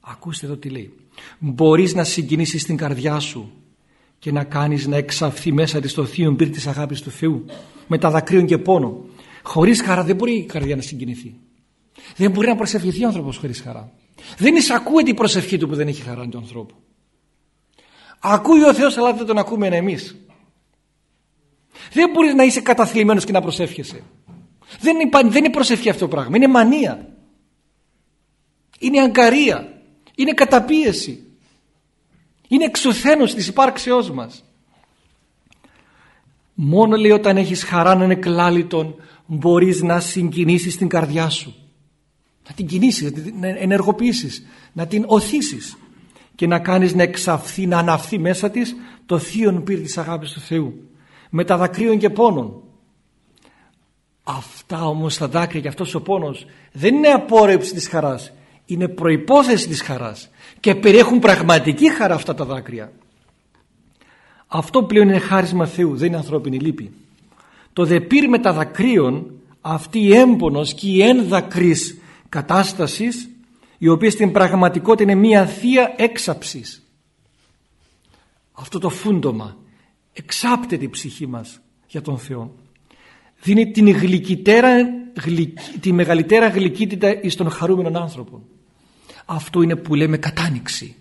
Ακούστε εδώ τι λέει. Μπορείς να συγκινήσεις την καρδιά σου και να κάνεις να εξαφθεί μέσα της το θείο πύρ της αγάπης του Θεού. Με τα δακρύων και πόνο χωρίς χαρά δεν μπορεί η καρδιά να συγκινηθεί. Δεν μπορεί να προσευχηθεί ο άνθρωπος χωρίς χαρά. Δεν εισακούεται η προσευχή του που δεν έχει χαρά του ανθρώπου. Ακούει ο Θεός αλλά δεν τον ακούμε εμείς. Δεν μπορείς να είσαι καταθλιμμένος και να προσεύχεσαι. Δεν είναι, δεν είναι προσευχή αυτό το πράγμα. Είναι μανία. Είναι αγκαρία. Είναι καταπίεση. Είναι εξουθένωση της υπάρξεώς μας. Μόνο λέει όταν έχεις χαρά να είναι κλάλιτον μπορείς να συγκινήσεις την καρδιά σου. Να την κινήσεις, να την ενεργοποιήσεις, να την οθήσεις και να κάνεις να εξαφθεί, να αναφθεί μέσα της το θείο πύρ της αγάπης του Θεού με τα δακρύων και πόνων. Αυτά όμως τα δάκρυα και αυτός ο πόνος δεν είναι απόρρεψη της χαράς, είναι προϋπόθεση της χαράς και περιέχουν πραγματική χαρά αυτά τα δάκρυα. Αυτό πλέον είναι χάρισμα Θεού, δεν είναι ανθρώπινη λύπη. Το δε πήρ με τα δακρύων, αυτή η έμπονος και η ένδακρης κατάστασης, η οποία στην πραγματικότητα είναι μία θεία έξαψης. Αυτό το φούντομα εξάπτεται η ψυχή μας για τον Θεό. Δίνει την γλυκυτέρα, τη μεγαλύτερα γλυκύτητα εις τον χαρούμενον άνθρωπο. Αυτό είναι που λέμε κατάνοιξη.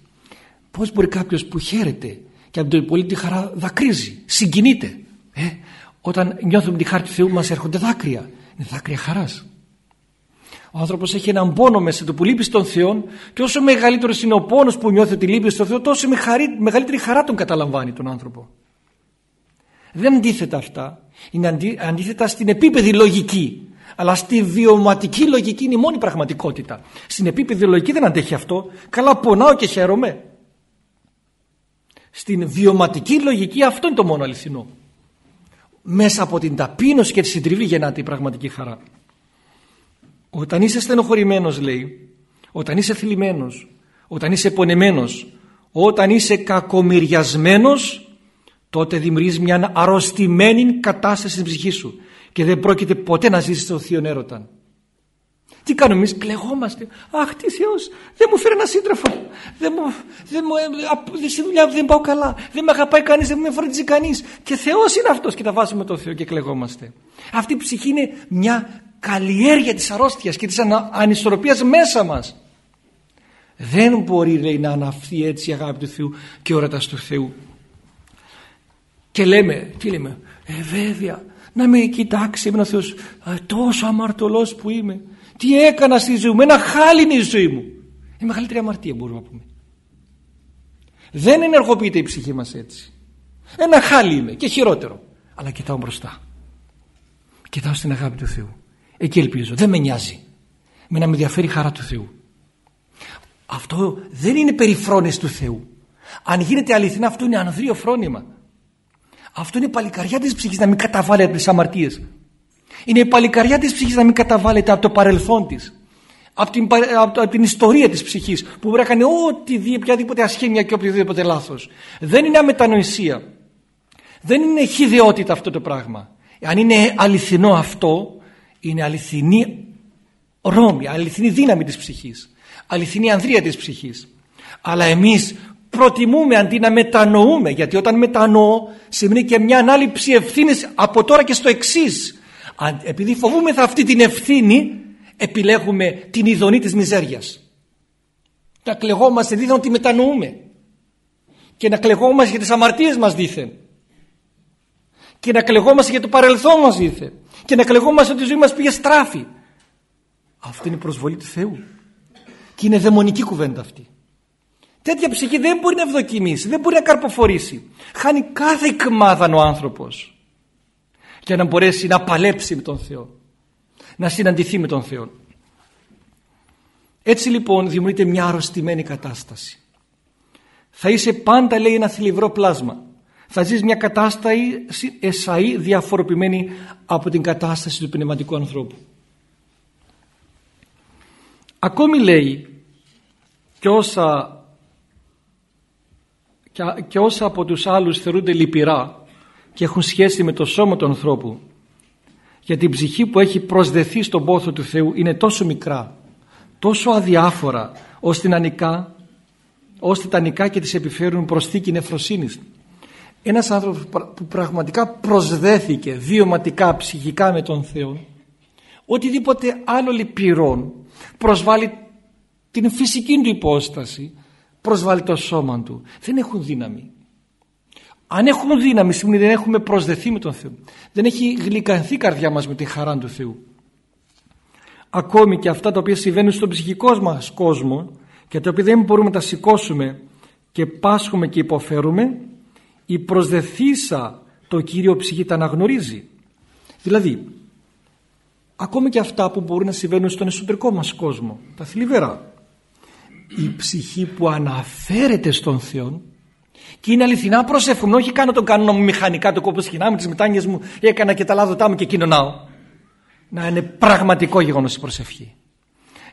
Πώς μπορεί κάποιος που χαίρεται και από την πολύ τη χαρά δακρύζει, συγκινείται. Ε, όταν νιώθουμε τη χάρη του Θεού μας έρχονται δάκρυα. Είναι δάκρυα χαράς. Ο άνθρωπος έχει έναν πόνο μέσα του που λείπει στον Θεό και όσο μεγαλύτερος είναι ο πόνος που νιώθει ότι λείπει στον Θεό τόσο μεγαλύτερη χαρά τον καταλαμβάνει τον άνθρωπο. Δεν αντίθετα αυτά. Είναι αντίθετα στην επίπεδη λογική. Αλλά στη βιωματική λογική είναι η μόνη πραγματικότητα. Στην επίπεδη λογική δεν αντέχει αυτό. Καλά πονάω και χαίρομαι. Στην βιωματική λογική αυτό είναι το μόνο αληθινό. Μέσα από την ταπείνωση και τη συντριβή γεννάται η πραγματική χαρά. Όταν είσαι στενοχωρημένος λέει, όταν είσαι θλιμμένος, όταν είσαι πονεμένος, όταν είσαι κακομυριασμένος, τότε δημιουργείς μια αρρωστημένη κατάσταση στην ψυχή σου και δεν πρόκειται ποτέ να ζήσεις το θείο έρωτα. Τι κάνουμε εμείς, κλεγόμαστε. Αχ, τι Θεός, δεν μου φέρει ένα σύντροφο. Δεν μου, δεν μου, ε, στη δουλειά δεν πάω καλά. Δεν με αγαπάει κανείς, δεν με φροντίζει κανείς. Και Θεός είναι αυτός και τα βάζουμε το Θεό και κλεγόμαστε. Αυτή η ψυχή είναι μια καλλιέργεια της αρρώστιας και της ανισορροπίας μέσα μας. Δεν μπορεί λέει, να αναφθεί έτσι η αγάπη του Θεού και όρατας του Θεού. Και λέμε, τι λέμε, ε βέβαια, να με κοιτάξει με ο Θεός, τόσο αμαρτωλός που είμαι. Τι έκανα στη ζωή μου, ένα χάλι είναι η ζωή μου. Η μεγαλύτερη αμαρτία μπορούμε να πούμε. Δεν ενεργοποιείται η ψυχή μας έτσι. Ένα χάλι είμαι και χειρότερο. Αλλά κοιτάω μπροστά. Κοιτάω στην αγάπη του Θεού. Εκεί ελπίζω. Δεν με νοιάζει. Με να με ενδιαφέρει η χαρά του Θεού. Αυτό δεν είναι περιφρόνες του Θεού. Αν γίνεται αληθινά αυτό είναι ανδρείο φρόνημα. Αυτό είναι η παλικαριά της ψυχής να μην καταβάλλεται τις αμαρτίες. Είναι η παλικαριά της ψυχής να μην καταβάλλεται από το παρελθόν της. Από την, από την ιστορία της ψυχής που μπορεί να κάνει ό,τι δει, οποιαδήποτε ασχήμια και οποιοδήποτε λάθος. Δεν είναι αμετανοησία. Δεν είναι χιδεότητα αυτό το πράγμα. Αν είναι αληθινό αυτό, είναι αληθινή ρόμη, αληθινή δύναμη της ψυχής. Αληθινή ανδρεία της ψυχής. Αλλά εμείς προτιμούμε αντί να μετανοούμε. Γιατί όταν μετανοώ σημαίνει και μια ανάληψη ευθύνης από τώρα και στο εξής. επειδή φοβούμεθα αυτή την ευθύνη επιλέγουμε την ειδονή της μιζέριας. Να κλεγόμαστε δίθεν ότι μετανοούμε. Και να κλεγόμαστε για τις αμαρτίες μας δίθεν και να κλεγόμαστε για το παρελθόν μας δίθεν και να κλεγόμαστε ότι η ζωή μας πήγε στράφη. Αυτή είναι η προσβολή του Θεού. Και είναι δαιμονική κουβέντα αυτή Τέτοια ψυχή δεν μπορεί να ευδοκιμήσει, δεν μπορεί να καρποφορήσει. Χάνει κάθε ικμάδα ο άνθρωπος για να μπορέσει να παλέψει με τον Θεό. Να συναντηθεί με τον Θεό. Έτσι λοιπόν δημιουργείται μια αρρωστημένη κατάσταση. Θα είσαι πάντα λέει ένα θλιβρό πλάσμα. Θα ζεις μια κατάσταση εσαή διαφοροποιημένη από την κατάσταση του πνευματικού ανθρώπου. Ακόμη λέει και όσα και όσα από τους άλλους θεωρούνται λυπηρά και έχουν σχέση με το σώμα του ανθρώπου για την ψυχή που έχει προσδεθεί στον πόθο του Θεού είναι τόσο μικρά τόσο αδιάφορα ώστε, να νικά, ώστε τα νικά και τις επιφέρουν προσθήκη νεφροσύνης. Ένας άνθρωπος που πραγματικά προσδέθηκε βιωματικά ψυχικά με τον Θεό οτιδήποτε άλλο λυπηρόν προσβάλλει την φυσική του υπόσταση προσβάλλει το σώμα του. Δεν έχουν δύναμη. Αν έχουμε δύναμη σημαίνει δεν έχουμε προσδεθεί με τον Θεό. Δεν έχει γλυκανθεί η καρδιά μας με τη χαρά του Θεού. Ακόμη και αυτά τα οποία συμβαίνουν στον ψυχικό μας κόσμο και το οποίο δεν μπορούμε να τα σηκώσουμε και πάσχουμε και υποφέρουμε η προσδεθήσα το Κύριο ψυχή τα αναγνωρίζει. Δηλαδή, ακόμη και αυτά που μπορούν να συμβαίνουν στον εσωτερικό μας κόσμο, τα θλιβερά, η ψυχή που αναφέρεται στον Θεό και είναι αληθινά προσεύχομαι, όχι κάνω τον κανόνα μου μηχανικά, το κόπος σχοινά με τις μετάνοιες μου, έκανα και τα λάδωτά μου και κοινωνάω. Να είναι πραγματικό γεγονός η προσευχή.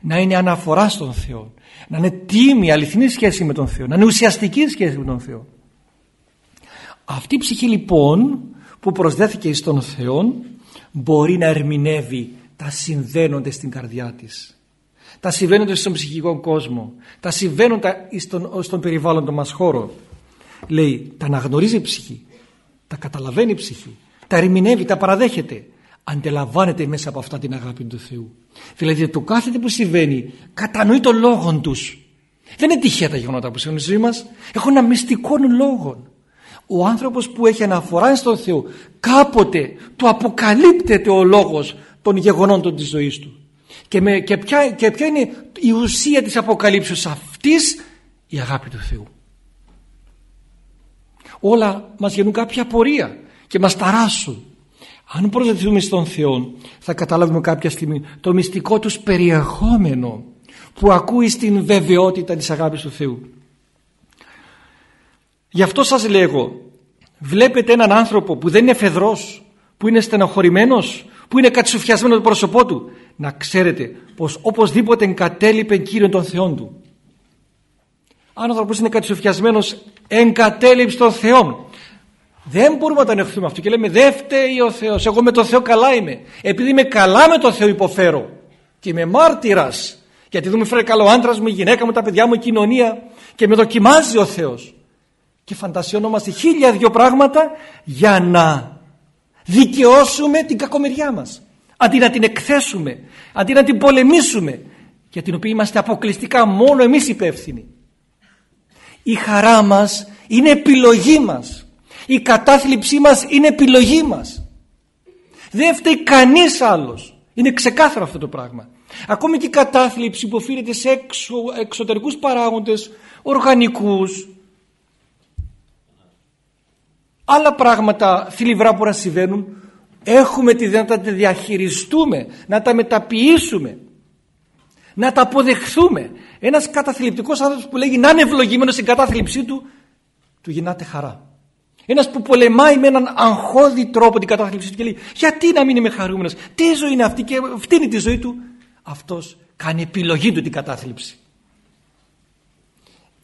Να είναι αναφορά στον Θεό. Να είναι τίμη, αληθινή σχέση με τον Θεό. Να είναι ουσιαστική σχέση με τον Θεό. Αυτή η ψυχή λοιπόν που προσδέθηκε στον Θεό μπορεί να ερμηνεύει τα συμβαίνοντα στην καρδιά της. Τα συμβαίνοντα στον ψυχικό κόσμο. Τα συμβαίνοντα στον, στον περιβάλλοντο μας χώρο. Λέει, τα αναγνωρίζει η ψυχή. Τα καταλαβαίνει η ψυχή. Τα ερμηνεύει, τα παραδέχεται. Αντιλαμβάνεται μέσα από αυτά την αγάπη του Θεού. Δηλαδή το κάθε που συμβαίνει κατανοεί τον λόγο τους. Δεν είναι τυχαία τα γεγονότα που συμβαίνουν στη ζωή μας. Έχουν ένα μυστικό λόγο ο άνθρωπος που έχει αναφορά στον Θεό κάποτε του αποκαλύπτεται ο λόγος των γεγονότων της ζωής του και, με, και, ποια, και ποια είναι η ουσία της αποκαλύψεως αυτής; Η αγάπη του Θεού. Όλα μας γεννούν κάποια πορεία και μας ταράσουν αν προσδεθούμε στον Θεό θα καταλάβουμε κάποια στιγμή το μυστικό τους περιεχόμενο που ακούει στην βεβαιότητα της αγάπης του Θεού. Γι' αυτό σας λέγω, βλέπετε έναν άνθρωπο που δεν είναι φεδρός, που είναι στενοχωρημένος, που είναι κατσουφιασμένο το πρόσωπό του, να ξέρετε πως οπωσδήποτε εγκατέλειπε Κύριον των Θεών του. Αν ο άνθρωπος είναι κατσουφιασμένος, εγκατέλειψε τον Θεό. Δεν μπορούμε να το ανεχθούμε αυτό και λέμε δεν φταίει ο Θεός, εγώ με τον Θεό καλά είμαι. Επειδή είμαι καλά με τον Θεό υποφέρω και είμαι μάρτυρας γιατί δεν μου φέρει καλό άντρας μου, η γυναίκα μου, τα παιδιά μου, η κοινωνία και με δοκιμάζει ο Θεός και φαντασιωνόμαστε χίλια δυο πράγματα για να δικαιώσουμε την κακομεριά μας. Αντί να την εκθέσουμε αντί να την πολεμήσουμε για την οποία είμαστε αποκλειστικά μόνο εμείς υπεύθυνοι. Η χαρά μας είναι επιλογή μας. Η κατάθλιψή μας είναι επιλογή μας. Δεν φταίει κανείς άλλος. Είναι ξεκάθαρο αυτό το πράγμα. Ακόμη και η κατάθλιψη που οφείλεται σε εξω, εξωτερικούς παράγοντες οργανικούς άλλα πράγματα θλιβρά που να συμβαίνουν έχουμε τη δυνατότητα να τα διαχειριστούμε να τα μεταποιήσουμε να τα αποδεχθούμε. Ένας καταθλιπτικός άνθρωπος που λέγει να είναι ευλογημένος στην κατάθλιψή του του γινάται χαρά. Ένας που πολεμάει με έναν αγχώδη τρόπο την κατάθλιψή του και λέει γιατί να μην είμαι χαρούμενος τι ζωή είναι αυτή και φτύνει τη ζωή του αυτός κάνει επιλογή του την κατάθλιψη.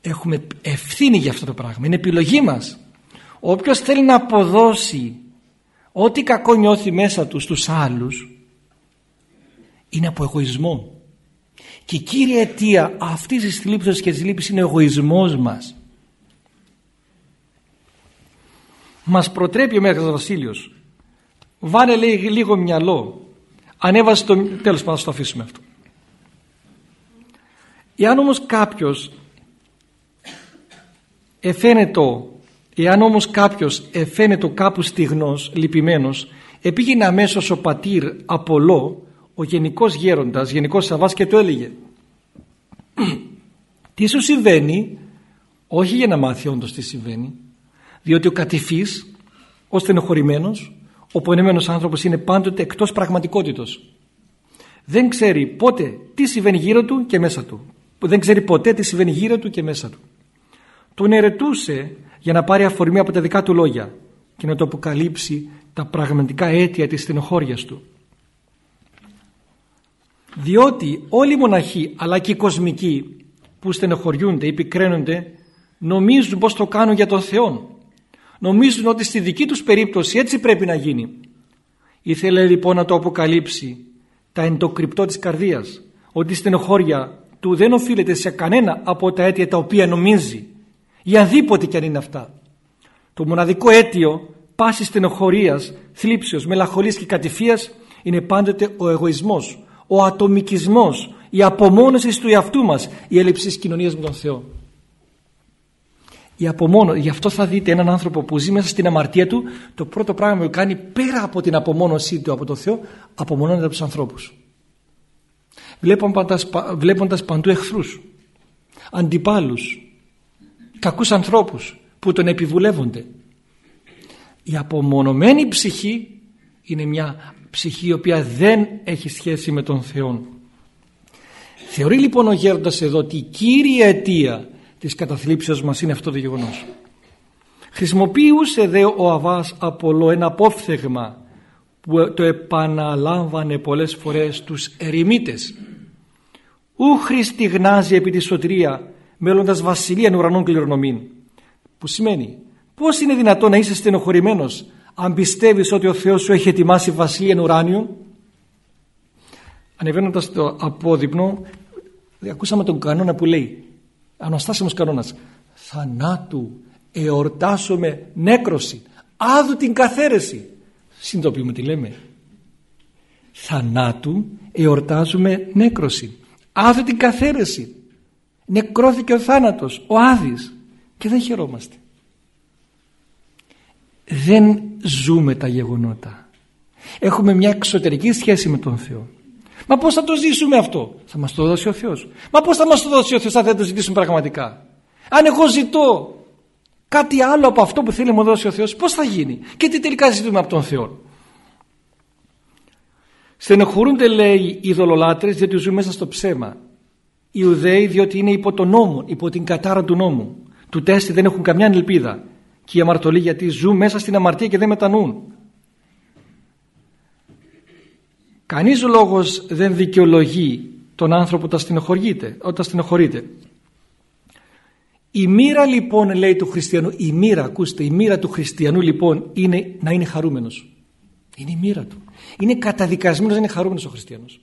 Έχουμε ευθύνη για αυτό το πράγμα είναι επιλογή μας Όποιος θέλει να αποδώσει ό,τι κακό νιώθει μέσα του στους άλλους είναι από εγωισμό. Και η κύρια αιτία αυτής της θλίψης και της λύπης είναι ο εγωισμός μας. Μας προτρέπει ο Μέγας Βασίλειος. Βάλε λέει λίγο μυαλό. Ανέβασε το... Τέλος πάντων, το αφήσουμε αυτό. Εάν όμως κάποιος εφαίνεται Εάν όμως κάποιος εφαίνεται κάπου στιγνός, λυπημένος, επήγαινε αμέσως ο πατήρ Απολό, ο γενικός γέροντας, γενικός Σαββάς και το έλεγε «Τι σου συμβαίνει» όχι για να μάθει όντως τι συμβαίνει διότι ο κατηφής, ο στενοχωρημένος, ο πονεμένος άνθρωπος είναι πάντοτε εκτός πραγματικότητος. Δεν ξέρει πότε τι συμβαίνει γύρω του και μέσα του. Δεν ξέρει ποτέ τι συμβαίνει γύρω του και μέσα του. Τον ερετούσε για να πάρει αφορμή από τα δικά του λόγια και να το αποκαλύψει τα πραγματικά αίτια της στενοχώριας του. Διότι όλοι οι μοναχοί αλλά και οι κοσμικοί που στενοχωριούνται ή πικραίνονται νομίζουν πως το κάνουν για τον Θεό. Νομίζουν ότι στη δική τους περίπτωση έτσι πρέπει να γίνει. Ήθελε λοιπόν να το αποκαλύψει τα εντοκρυπτό της καρδίας ότι η στενοχώρια του δεν οφείλεται σε κανένα από τα αίτια τα οποία νομίζει ή αδίποτε κι αν είναι αυτά. Το μοναδικό αίτιο πάσης στενοχωρίας, θλίψεως, μελαγχολίας και κατηφίας είναι πάντοτε ο εγωισμός, ο ατομικισμός, η απομόνωσης του εαυτού μας, η έλλειψη κοινωνίας με τον Θεό. Η απομόνο, γι' αυτό θα δείτε έναν άνθρωπο που ζει μέσα στην αμαρτία του, το πρώτο πράγμα που κάνει πέρα από την απομόνωσή του από τον Θεό, απομονώνεται από τους ανθρώπους. Βλέποντας, βλέποντας παντού εχθρούς, αντιπάλους, κακούς ανθρώπους που τον επιβουλεύονται. Η απομονωμένη ψυχή είναι μια ψυχή η οποία δεν έχει σχέση με τον Θεό. Θεωρεί λοιπόν ο γέροντας εδώ ότι η κύρια αιτία της καταθλίψεως μας είναι αυτό το γεγονός. Χρησιμοποιούσε δε ο Αβάς Απολό ένα απόφθεγμα που το επαναλάμβανε πολλές φορές τους ερημίτες. Ου γνάζει επί τη σωτηρία μέλλοντας βασιλεία ουρανών κληρονομήν. Που σημαίνει πώς είναι δυνατόν να είσαι στενοχωρημένος αν πιστεύεις ότι ο Θεός σου έχει ετοιμάσει βασιλεία ουράνιου. Ανεβαίνοντας το απόδειπνο ακούσαμε τον κανόνα που λέει αναστάσιμος κανόνας θανάτου εορτάσουμε νέκρωση άδου την καθαίρεση συνειδητοποιούμε τι λέμε θανάτου εορτάζουμε νέκρωση άδου την καθαίρεση νεκρώθηκε ο θάνατος ο άδης και δεν χαιρόμαστε δεν ζούμε τα γεγονότα έχουμε μια εξωτερική σχέση με τον Θεό Μα πώς θα το ζήσουμε αυτό; Θα μας το δώσει ο Θεός. Μα πώς θα μας το δώσει ο Θεός αν δεν το ζητήσουμε πραγματικά; Αν εγώ ζητώ κάτι άλλο από αυτό που θέλει να μου δώσει ο Θεός πώς θα γίνει; Και τι τελικά ζητούμε από τον Θεό; Στενοχωρούνται λέει οι δολολάτρες διότι ζουν μέσα στο ψέμα. Οι Ιουδαίοι διότι είναι υπό τον νόμο, υπό την κατάρα του νόμου. Του τέστη δεν έχουν καμιά ελπίδα. Και οι αμαρτωλοί γιατί ζουν μέσα στην αμαρτία και δεν μετανοούν. Κανείς λόγος δεν δικαιολογεί τον άνθρωπο όταν στενοχωρείται. Όταν στενοχωρείται. Η μοίρα λοιπόν λέει του χριστιανού, η μοίρα ακούστε, η μοίρα του χριστιανού λοιπόν είναι να είναι χαρούμενος. Είναι η μοίρα του. Είναι καταδικασμένος να είναι χαρούμενος ο χριστιανός.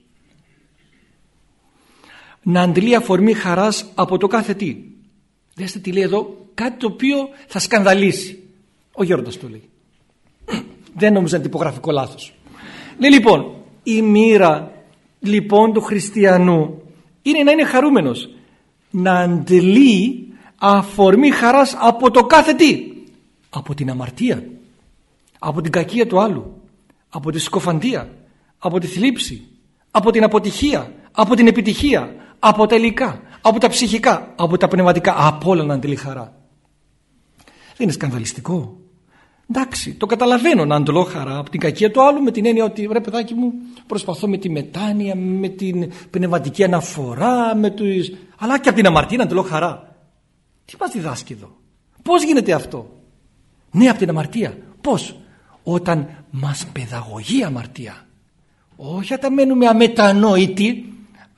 Να αντλεί αφορμή χαράς από το κάθε τι. Δέστε τι λέει εδώ, κάτι το οποίο θα σκανδαλίσει. Ο Γιώργος το λέει. Δεν νόμιζα είναι τυπογραφικό λάθος. Λέει λοιπόν, η μοίρα λοιπόν του χριστιανού είναι να είναι χαρούμενος να αντλεί αφορμή χαράς από το κάθε τι από την αμαρτία από την κακία του άλλου από τη σκοφαντία από τη θλίψη από την αποτυχία από την επιτυχία από τα υλικά από τα ψυχικά από τα πνευματικά από όλα να αντλεί χαρά δεν είναι σκανδαλιστικό Εντάξει, το καταλαβαίνω να αντλώ χαρά από την κακία του άλλου με την έννοια ότι ρε παιδάκι μου προσπαθώ με τη μετάνοια, με την πνευματική αναφορά, με τους... αλλά και από την αμαρτία να αντλώ χαρά. Τι μας διδάσκει εδώ; Πώς γίνεται αυτό; Ναι, από την αμαρτία. Πώς; Όταν μας παιδαγωγεί η αμαρτία. Όχι όταν μένουμε αμετανόητοι,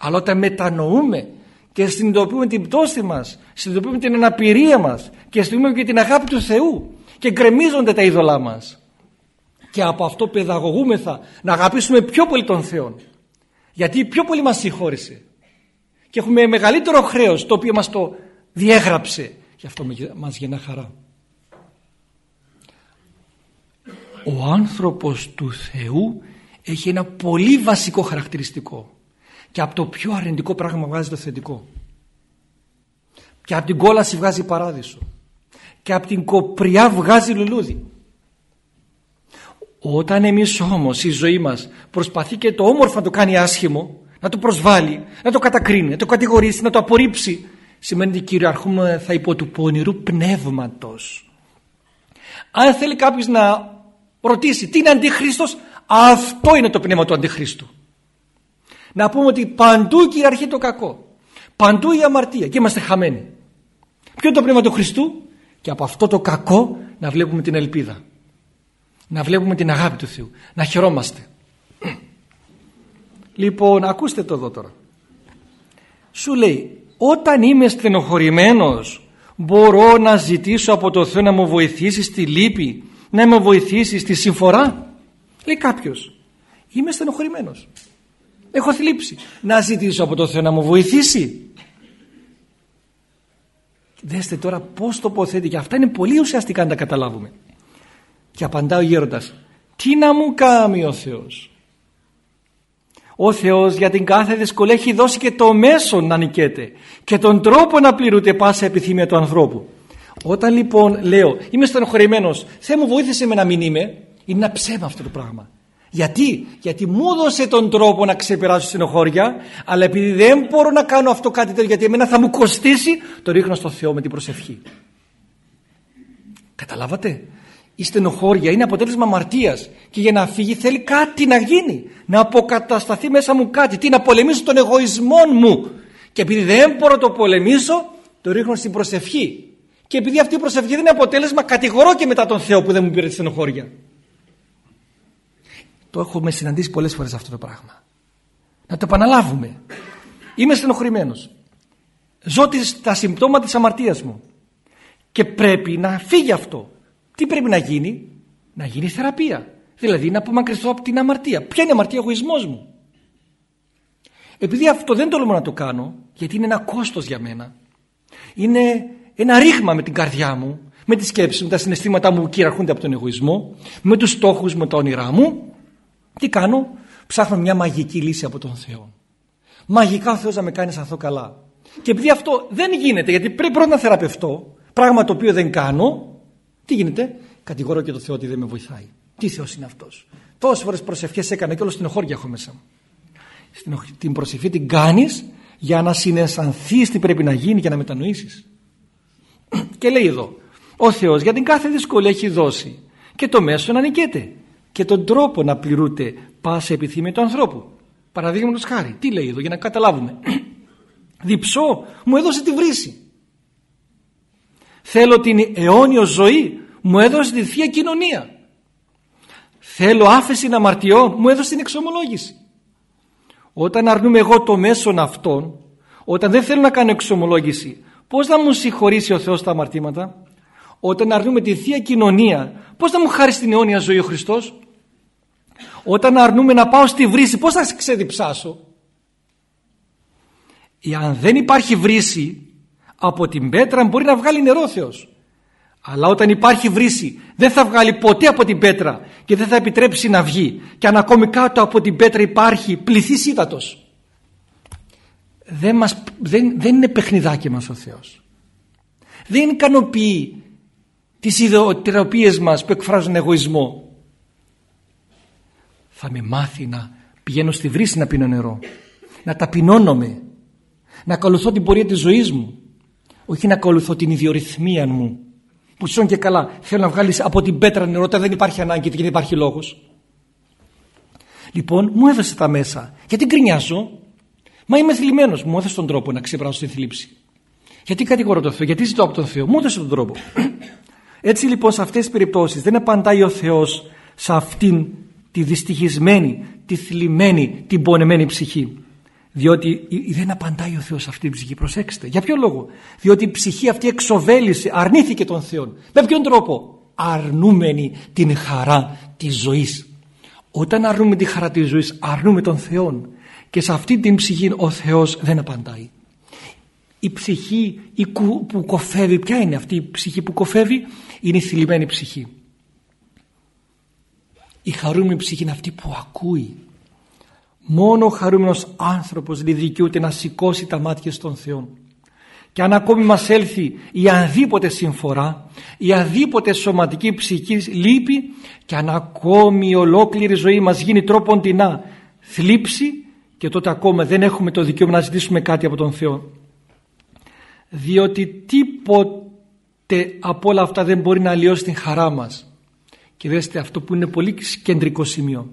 αλλά όταν μετανοούμε και συνειδητοποιούμε την πτώση μας, συνειδητοποιούμε την αναπηρία μας και συνειδητοποιούμε και την αγάπη του Θεού και γκρεμίζονται τα είδωλά μας. Και από αυτό παιδαγωγούμεθα να αγαπήσουμε πιο πολύ τον Θεό. Γιατί πιο πολύ μας συγχώρησε. Και έχουμε μεγαλύτερο χρέος το οποίο μας το διέγραψε. Και αυτό μας γεννά χαρά. Ο άνθρωπος του Θεού έχει ένα πολύ βασικό χαρακτηριστικό και από το πιο αρνητικό πράγμα βγάζει το θετικό και από την κόλαση βγάζει παράδεισο και από την κοπριά βγάζει λουλούδι. Όταν εμείς όμως η ζωή μας προσπαθεί και το όμορφο να το κάνει άσχημο, να το προσβάλλει, να το κατακρίνει, να το κατηγορήσει, να το απορρίψει, σημαίνει ότι κυριαρχούμε θα υπό του πονηρού πνεύματος. Αν θέλει κάποιος να ρωτήσει τι είναι αντιχρίστος, αυτό είναι το πνεύμα του αντιχρίστου. Να πούμε ότι παντού κυριαρχεί το κακό. Παντού η αμαρτία. Και είμαστε χαμένοι. Ποιο είναι το πνεύμα του Χριστού; και από αυτό το κακό να βλέπουμε την ελπίδα. Να βλέπουμε την αγάπη του Θεού. Να χαιρόμαστε. Λοιπόν ακούστε το εδώ τώρα. Σου λέει όταν είμαι στενοχωρημένος μπορώ να ζητήσω από το Θεό να μου βοηθήσει στη λύπη να με βοηθήσει στη συμφορά λέει κάποιος είμαι στενοχωρημένος έχω θλίψει να ζητήσω από το Θεό να μου βοηθήσει Δέστε τώρα πώς τοποθέτει και αυτά είναι πολύ ουσιαστικά να τα καταλάβουμε. Και απαντά ο γέροντας τι να μου κάνει ο Θεός; Ο Θεός για την κάθε δυσκολία έχει δώσει και το μέσο να νικέται και τον τρόπο να πληρούνται πάσα επιθυμία του ανθρώπου. Όταν λοιπόν λέω είμαι στενοχωρημένος Θεέ μου βοήθησε με να μην είμαι είναι ένα ψέμα αυτό το πράγμα. Γιατί, γιατί μου έδωσε τον τρόπο να ξεπεράσω στενοχώρια, αλλά επειδή δεν μπορώ να κάνω αυτό κάτι τέτοιο, γιατί εμένα θα μου κοστίσει, το ρίχνω στο Θεό με την προσευχή. Καταλάβατε; Η στενοχώρια είναι αποτέλεσμα αμαρτίας και για να φύγει θέλει κάτι να γίνει. Να αποκατασταθεί μέσα μου κάτι. Τι να πολεμήσω τον εγωισμό μου. Και επειδή δεν μπορώ να το πολεμήσω, το ρίχνω στην προσευχή. Και επειδή αυτή η προσευχή δεν είναι αποτέλεσμα, κατηγορώ και μετά τον Θεό που δεν μου πήρε τη στενοχώρια. Το έχουμε συναντήσει πολλές φορές αυτό το πράγμα. Να το επαναλάβουμε. Είμαι στενοχωρημένος. Ζω τα συμπτώματα της αμαρτίας μου. Και πρέπει να φύγει αυτό. Τι πρέπει να γίνει; Να γίνει θεραπεία. Δηλαδή να απομακρυνθώ από την αμαρτία. Ποια είναι η αμαρτία, ο εγωισμός μου; Επειδή αυτό δεν τολμώ να το κάνω, γιατί είναι ένα κόστος για μένα. Είναι ένα ρήγμα με την καρδιά μου, με τις σκέψεις, με τα συναισθήματά μου που κυριαρχούνται από τον εγωισμό, με τους στόχους, με τα όνειρά μου. Τι κάνω, ψάχνω μια μαγική λύση από τον Θεό. Μαγικά ο Θεός να με κάνει αυτό καλά. Και επειδή αυτό δεν γίνεται, γιατί πρέπει πρώτα να θεραπευτώ, πράγμα το οποίο δεν κάνω, τι γίνεται, κατηγορώ και τον Θεό ότι δεν με βοηθάει. Τι Θεός είναι αυτός; Τόσες φορές προσευχές έκανα και όλο στην οχώρια έχω μέσα μου. Την προσευχή την κάνεις για να συναισθανθείς τι πρέπει να γίνει και να μετανοήσεις. Και λέει εδώ, ο Θεός για την κάθε δυσκολία έχει δώσει και το μέσο να νικέται και τον τρόπο να πληρούνται πάσα επιθυμία του ανθρώπου. Παραδείγματος χάρη, τι λέει εδώ για να καταλάβουμε. Διψώ, μου έδωσε τη βρύση. Θέλω την αιώνιο ζωή, μου έδωσε τη θεία κοινωνία. Θέλω άφεση αμαρτιών, μου έδωσε την εξομολόγηση. Όταν αρνούμε εγώ το μέσον αυτόν, όταν δεν θέλω να κάνω εξομολόγηση, πώς θα μου συγχωρήσει ο Θεός τα αμαρτήματα; Όταν αρνούμε τη Θεία Κοινωνία, πώς θα μου χάρει την αιώνια ζωή ο Χριστός; Όταν αρνούμε να πάω στη βρύση, πώς θα ξεδιψάσω; Εάν δεν υπάρχει βρύση, από την πέτρα μπορεί να βγάλει νερό Θεός. Αλλά όταν υπάρχει βρύση δεν θα βγάλει ποτέ από την πέτρα και δεν θα επιτρέψει να βγει. Και αν ακόμη κάτω από την πέτρα υπάρχει πληθής ύδατος. Δεν, μας, δεν, δεν είναι παιχνιδάκι μας ο Θεός. Δεν ικανοποιεί τις ιδεοτροπίες μας που εκφράζουν εγωισμό. Θα με μάθει να πηγαίνω στη βρύση να πίνω νερό. Να ταπεινώνομαι. Να ακολουθώ την πορεία της ζωής μου. Όχι να ακολουθώ την ιδιορυθμία μου που σώνει και καλά θέλω να βγάλεις από την πέτρα νερό όταν δεν υπάρχει ανάγκη και δεν υπάρχει λόγος. Λοιπόν μου έδωσε τα μέσα. Γιατί γκρινιάζω. Μα είμαι θλιμμένος. Μου έδωσε τον τρόπο να ξεπεράσω τη θλίψη. Γιατί κατηγορώ τον Θεό. Γιατί ζητώ από τον Θεό. Μου έδωσε τον τρόπο. Έτσι λοιπόν σε αυτές τις περιπτώσεις δεν απαντάει ο Θεός σε αυτήν τη δυστυχισμένη, τη θλιμμένη, την πονεμένη ψυχή. Διότι δεν απαντάει ο Θεός σε αυτή την ψυχή. Προσέξτε. Για ποιο λόγο; Διότι η ψυχή αυτή εξοβέλησε, αρνήθηκε τον Θεό. Με ποιον τρόπο; Αρνούμενη την χαρά της ζωής. Όταν αρνούμε τη χαρά της ζωής, αρνούμε τον Θεό. Και σε αυτή την ψυχή ο Θεός δεν απαντάει. Η ψυχή που κοφεύει, ποια είναι αυτή η ψυχή που κοφεύει, είναι η θλιμμένη ψυχή. Η χαρούμενη ψυχή είναι αυτή που ακούει Μόνο ο χαρούμενος άνθρωπος δικαιούται να σηκώσει τα μάτια στον Θεό. Και αν ακόμη μας έλθει η αδίποτε συμφορά, η αδίποτε σωματική ψυχή λύπη και αν ακόμη η ολόκληρη ζωή μας γίνει τρόποντινά θλίψη και τότε ακόμα δεν έχουμε το δικαίωμα να ζητήσουμε κάτι από τον Θεό. Διότι τίποτε από όλα αυτά δεν μπορεί να αλλοιώσει την χαρά μας. Και δέστε αυτό που είναι πολύ κεντρικό σημείο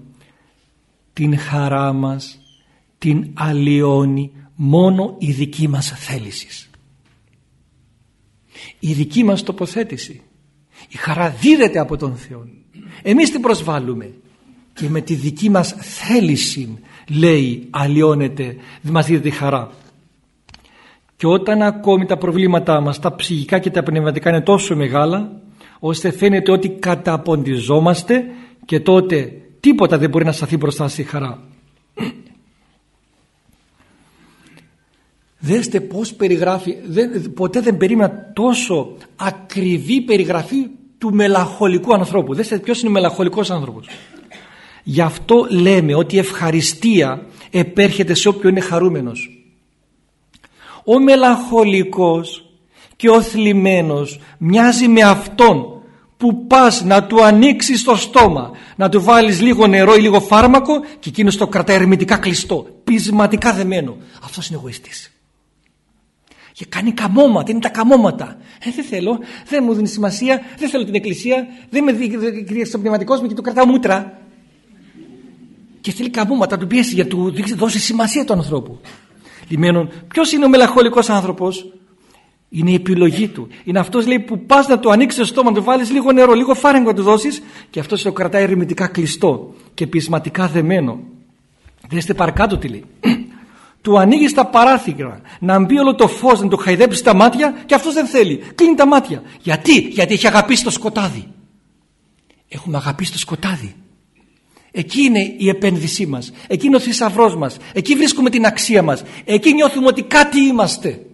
την χαρά μας την αλλοιώνει μόνο η δική μας θέλησης. Η δική μας τοποθέτηση. Η χαρά δίδεται από τον Θεό. Εμείς την προσβάλλουμε και με τη δική μας θέληση λέει αλλοιώνεται, μας δίδεται η χαρά. Και όταν ακόμη τα προβλήματά μας, τα ψυχικά και τα πνευματικά είναι τόσο μεγάλα, ώστε φαίνεται ότι καταποντιζόμαστε και τότε Τίποτα δεν μπορεί να σταθεί μπροστά στη χαρά. Δέστε πώς περιγράφει, δεν, ποτέ δεν περίμενα τόσο ακριβή περιγραφή του μελαγχολικού ανθρώπου. Δέστε ποιος είναι ο μελαγχολικός άνθρωπος. Γι' αυτό λέμε ότι η ευχαριστία επέρχεται σε όποιον είναι χαρούμενος. Ο μελαγχολικός και ο θλιμμένος μοιάζει με αυτόν που πας να του ανοίξεις το στόμα να του βάλεις λίγο νερό ή λίγο φάρμακο και εκείνος το κρατάει ερμητικά κλειστό πεισματικά δεμένο. Αυτός είναι εγωιστής. Και κάνει καμώματα, είναι τα καμώματα. Ε, δεν θέλω, δεν μου δίνει σημασία δεν θέλω την εκκλησία δεν με δει στο πνευματικό μου και του κρατάω μούτρα. Και θέλει καμώματα του πιέσει για να του δώσει σημασία του ανθρώπου λιμένον ποιος είναι ο μελαγχολικός άνθρωπος; Είναι η επιλογή του. Είναι αυτός λέει που πας να του ανοίξεις το στόμα, να του βάλεις λίγο νερό, λίγο φάρεγγο να του δώσεις και αυτός το κρατάει ερμητικά κλειστό και πεισματικά δεμένο. Δέστε παρακάτω τι λέει. του ανοίγει τα παράθυρα, να μπει όλο το φως, να του χαϊδέψεις τα μάτια και αυτός δεν θέλει. Κλείνει τα μάτια. Γιατί, γιατί έχει αγαπήσει το σκοτάδι. Έχουμε αγαπήσει το σκοτάδι. Εκεί είναι η επένδυσή μας. Εκεί είναι ο θησαυρός μας. Εκεί βρίσκουμε την αξία μας. Εκεί νιώθουμε ότι κάτι είμαστε.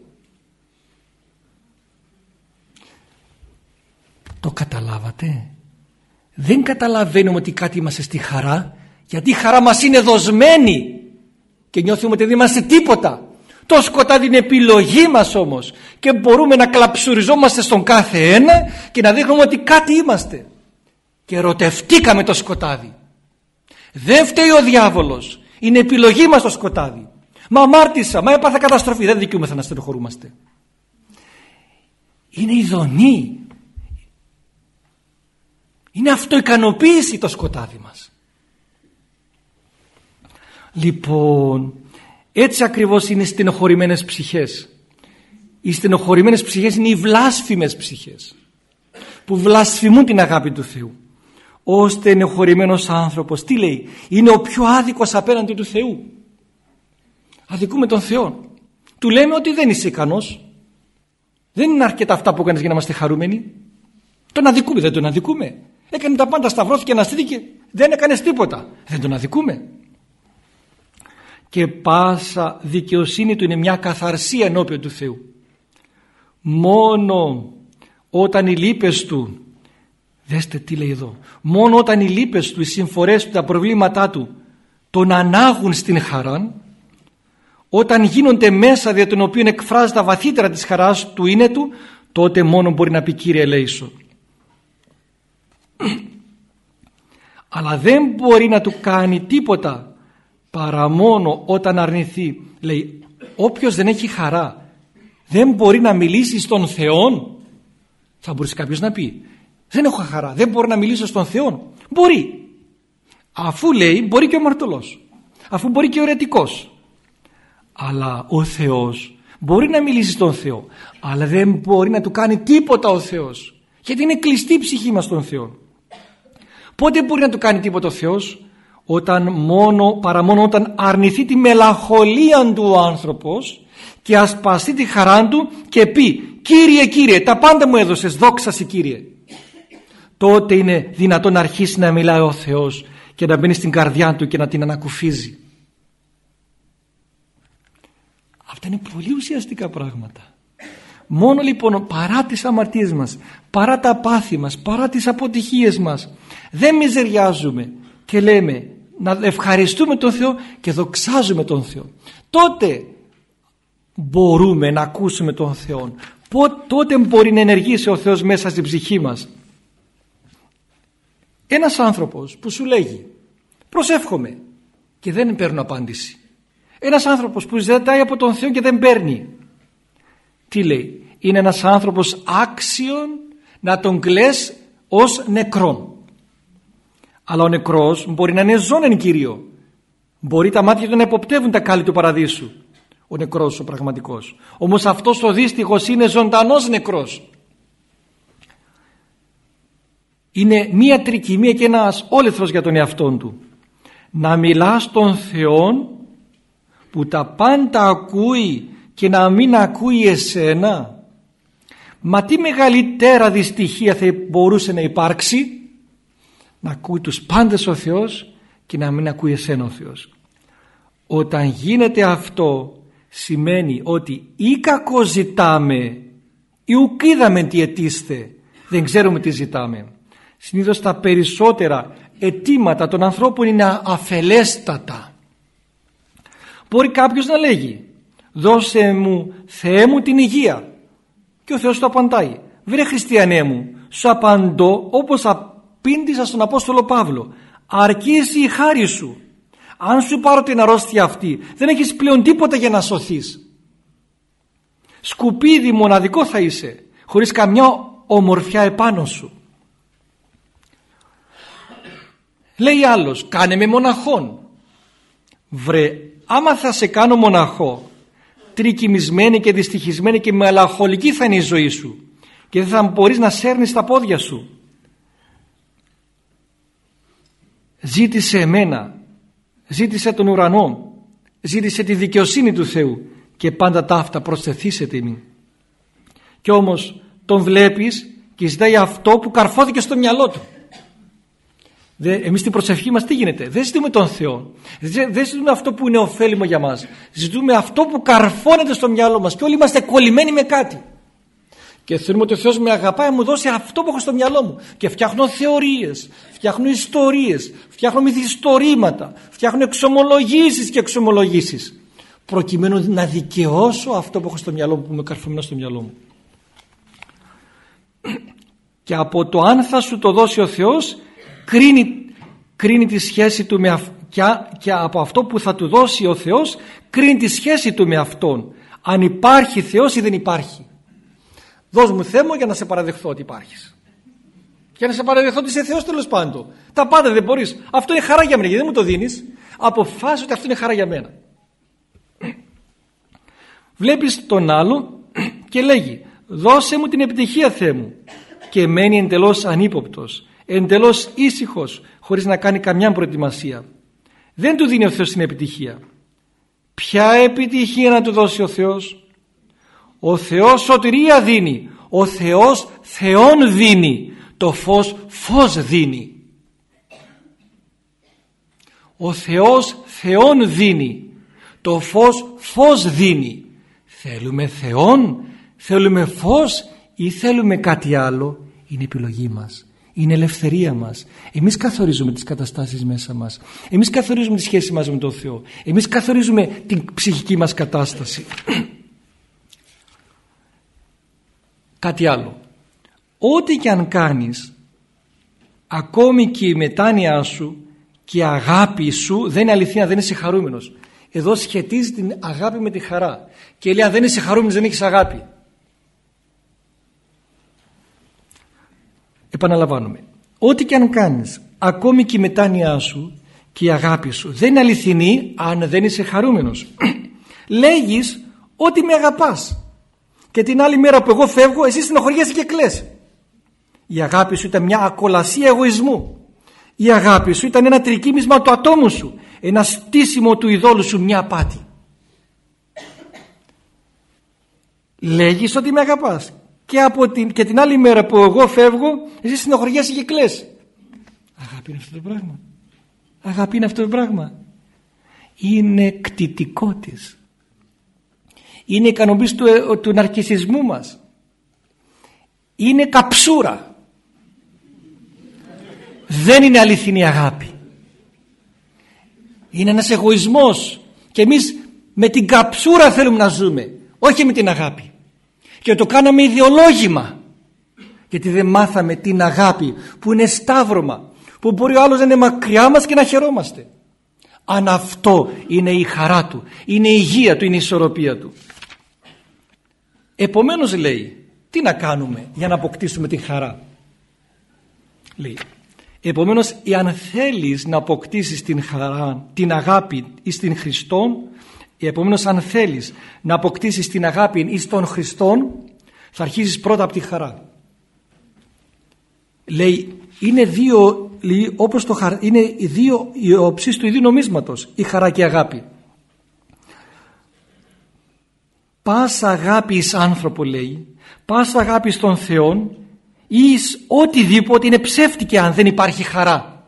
Το καταλάβατε; Δεν καταλαβαίνουμε ότι κάτι είμαστε στη χαρά γιατί η χαρά μας είναι δοσμένη και νιώθουμε ότι δεν είμαστε τίποτα. Το σκοτάδι είναι επιλογή μας όμως και μπορούμε να κλαψουριζόμαστε στον κάθε ένα και να δείχνουμε ότι κάτι είμαστε. Και ερωτευτήκαμε το σκοτάδι. Δεν φταίει ο διάβολος. Είναι επιλογή μας το σκοτάδι. Μα αμάρτησα, μα έπαθα καταστροφή. Δεν δικαιούμεθα να στενοχωρούμαστε. Είναι ειδονή είναι αυτοικανοποίηση το σκοτάδι μας. Λοιπόν, έτσι ακριβώς είναι οι στενοχωρημένες ψυχές. Οι στενοχωρημένες ψυχές είναι οι βλάσφημες ψυχές που βλασφημούν την αγάπη του Θεού. Ο στενοχωρημένος άνθρωπος τι λέει είναι ο πιο άδικος απέναντι του Θεού. Αδικούμε τον Θεό. Του λέμε ότι δεν είσαι ικανός. Δεν είναι αρκετά αυτά που έκανες για να είμαστε χαρούμενοι. Τον αδικούμε, δεν τον αδικούμε. Έκανε τα πάντα, σταυρώθηκε, αναστήθηκε, δεν έκανες τίποτα. Δεν τον αδικούμε. Και πάσα δικαιοσύνη του είναι μια καθαρσία ενώπιον του Θεού. Μόνο όταν οι λύπες του, δέστε τι λέει εδώ, μόνο όταν οι λύπες του, οι συμφορές του, τα προβλήματά του τον ανάγουν στην χαρά, όταν γίνονται μέσα δια των οποίων εκφράζει τα βαθύτερα της χαράς του είναι του, τότε μόνο μπορεί να πει Κύριε ελέησον αλλά δεν μπορεί να του κάνει τίποτα παρά μόνο όταν αρνηθεί. Λέει όποιος δεν έχει χαρά δεν μπορεί να μιλήσει στον Θεό θα μπορούσε κάποιος να πει δεν έχω χαρά. Δεν μπορώ να μιλήσω στον Θεό μπορεί. Αφού λέει μπορεί και ο μαρτωλός αφού μπορεί και ο αιρετικός. Αλλά ο Θεός μπορεί να μιλήσει στον Θεό. Αλλά δεν μπορεί να του κάνει τίποτα ο Θεός. Γιατί είναι κλειστή η ψυχή μας στον Θεό Πότε μπορεί να του κάνει τίποτα ο Θεός; Όταν μόνο, παρά μόνο όταν αρνηθεί τη μελαγχολία του ο άνθρωπος και ασπαστεί τη χαρά του και πει «Κύριε, Κύριε, τα πάντα μου έδωσες, δόξα σε Κύριε». Τότε είναι δυνατόν να αρχίσει να μιλάει ο Θεός και να μπαίνει στην καρδιά του και να την ανακουφίζει. Αυτά είναι πολύ ουσιαστικά πράγματα. Μόνο λοιπόν παρά τις αμαρτίες μας, παρά τα πάθη μας, παρά τις αποτυχίες μας δεν μιζεριάζουμε και λέμε να ευχαριστούμε τον Θεό και δοξάζουμε τον Θεό. Τότε μπορούμε να ακούσουμε τον Θεό. Τότε μπορεί να ενεργήσει ο Θεός μέσα στην ψυχή μας. Ένας άνθρωπος που σου λέγει προσεύχομαι και δεν παίρνω απάντηση. Ένας άνθρωπος που ζητάει από τον Θεό και δεν παίρνει. Τι λέει. Είναι ένας άνθρωπος άξιον να τον κλαις ως νεκρόν. Αλλά ο νεκρός μπορεί να είναι ζώνεν Κύριο. Μπορεί τα μάτια του να υποπτεύουν τα κάλλη του παραδείσου. Ο νεκρός ο πραγματικός. Όμως αυτός ο δύστιχος είναι ζωντανός νεκρός. Είναι μία τρικυμία και ένας όλεθρος για τον εαυτό του. Να μιλάς στον Θεό που τα πάντα ακούει και να μην ακούει εσένα. Μα τι μεγαλύτερα δυστυχία θα μπορούσε να υπάρξει; Να ακούει τους πάντες ο Θεός και να μην ακούει εσένα ο Θεός. Όταν γίνεται αυτό σημαίνει ότι ή κακό ζητάμε ή ουκ είδαμε τι αιτήστε, δεν ξέρουμε τι ζητάμε. Συνήθως τα περισσότερα αιτήματα των ανθρώπων είναι αφελέστατα. Μπορεί κάποιος να λέγει δώσε μου Θεέ μου την υγεία και ο Θεός το απαντάει. Βρε χριστιανέ μου σου απαντώ όπως απήντησα στον Απόστολο Παύλο αρκείς η χάρη σου αν σου πάρω την αρρώστια αυτή δεν έχεις πλέον τίποτα για να σωθείς σκουπίδι μοναδικό θα είσαι χωρίς καμιά ομορφιά επάνω σου λέει άλλος κάνε με μοναχόν βρε άμα θα σε κάνω μοναχό τρικυμισμένη και δυστυχισμένη και μελαγχολική θα είναι η ζωή σου και δεν θα μπορείς να σέρνεις τα πόδια σου ζήτησε εμένα ζήτησε τον ουρανό ζήτησε τη δικαιοσύνη του Θεού και πάντα τα αυτά προσθεθήσετε ημί και όμως τον βλέπεις και ζητάει αυτό που καρφώθηκε στο μυαλό του Δε, εμείς στην προσευχή μας τι γίνεται; Δεν ζητούμε τον Θεό. Δεν ζητούμε αυτό που είναι ωφέλιμο για μας. Ζητούμε αυτό που καρφώνεται στο μυαλό μας και όλοι είμαστε κολλημένοι με κάτι. Και θέλουμε ότι ο Θεός με αγαπάει μου δώσει αυτό που έχω στο μυαλό μου. Και φτιάχνω θεωρίες, φτιάχνω ιστορίες, φτιάχνω μυθιστορήματα, φτιάχνω εξομολογήσεις και εξομολογήσεις. Προκειμένου να δικαιώσω αυτό που έχω στο μυαλό μου, που είμαι καρφωμένο στο μυαλό μου. Και από το αν θα σου το δώσει ο Θεός κρίνει, κρίνει τη σχέση του με και, και από αυτό που θα του δώσει ο Θεός κρίνει τη σχέση του με Αυτόν. Αν υπάρχει Θεός ή δεν υπάρχει. Δώσ' μου Θεέ μου για να σε παραδεχθώ ότι υπάρχεις. Για να σε παραδεχθώ ότι είσαι Θεός τέλος πάντων. Τα πάντα δεν μπορείς. Αυτό είναι χαρά για μένα γιατί δεν μου το δίνεις. Αποφάσισε ότι αυτό είναι χαρά για μένα. Βλέπεις τον άλλο και λέγει δώσε μου την επιτυχία Θεέ μου και μένει εντελώς ανύποπτος εντελώς ήσυχος χωρίς να κάνει καμιά προετοιμασία. Δεν του δίνει ο Θεός την επιτυχία. Ποια επιτυχία να του δώσει ο Θεός; Ο Θεός σωτηρία δίνει. Ο Θεός Θεόν δίνει. Το φως φως δίνει. Ο Θεός Θεόν δίνει. Το φως φως δίνει. Θέλουμε Θεόν θέλουμε φως ή θέλουμε κάτι άλλο; Είναι επιλογή μας είναι ελευθερία μας. Εμείς καθορίζουμε τις καταστάσεις μέσα μας. Εμείς καθορίζουμε τη σχέση μας με τον Θεό. Εμείς καθορίζουμε την ψυχική μας κατάσταση. Κάτι άλλο. Ό,τι και αν κάνεις, ακόμη και η μετάνοια σου και η αγάπη σου δεν είναι αληθεία, δεν είσαι χαρούμενος. Εδώ σχετίζει την αγάπη με τη χαρά. Και λέει αν δεν είσαι χαρούμενος δεν έχεις αγάπη. Επαναλαμβάνουμε ό,τι και αν κάνεις ακόμη και η μετάνοιά σου και η αγάπη σου δεν είναι αληθινή αν δεν είσαι χαρούμενος. Λέγεις ότι με αγαπάς. Και την άλλη μέρα που εγώ φεύγω εσύ συνοχωριέσαι και κλαις. Η αγάπη σου ήταν μια ακολασία εγωισμού. Η αγάπη σου ήταν ένα τρικύμισμα του ατόμου σου ένα στήσιμο του ειδόλου σου μια απάτη. Λέγεις ότι με αγαπάς και, από την, και την άλλη μέρα που εγώ φεύγω εσύ συνοχωριέσαι και κλαις. Αγάπη είναι αυτό το πράγμα. Αγάπη είναι αυτό το πράγμα. Είναι κτητικό της. Είναι ικανοποίηση του, ε, του ναρκισισμού μας. Είναι καψούρα. Δεν είναι αληθινή αγάπη. Είναι ένας εγωισμός. Και εμείς με την καψούρα θέλουμε να ζούμε. Όχι με την αγάπη και το κάναμε ιδεολόγημα. Γιατί δεν μάθαμε την αγάπη που είναι σταύρωμα που μπορεί ο άλλος να είναι μακριά μας και να χαιρόμαστε. Αν αυτό είναι η χαρά του είναι η υγεία του, είναι η ισορροπία του. Επομένως λέει τι να κάνουμε για να αποκτήσουμε την χαρά; Λέει επομένως εάν θέλεις να αποκτήσεις την χαρά την αγάπη εις την Χριστόν Επομένως αν θέλεις να αποκτήσεις την αγάπη εις των Χριστών θα αρχίσεις πρώτα από τη χαρά. Λέει είναι δύο, λέει, όπως το, είναι οι δύο οι οψείς του ίδιου νομίσματος η χαρά και η αγάπη. Πάσα αγάπη εις άνθρωπο λέει, πάσα αγάπη στον Θεό εις οτιδήποτε είναι ψεύτικη αν δεν υπάρχει χαρά.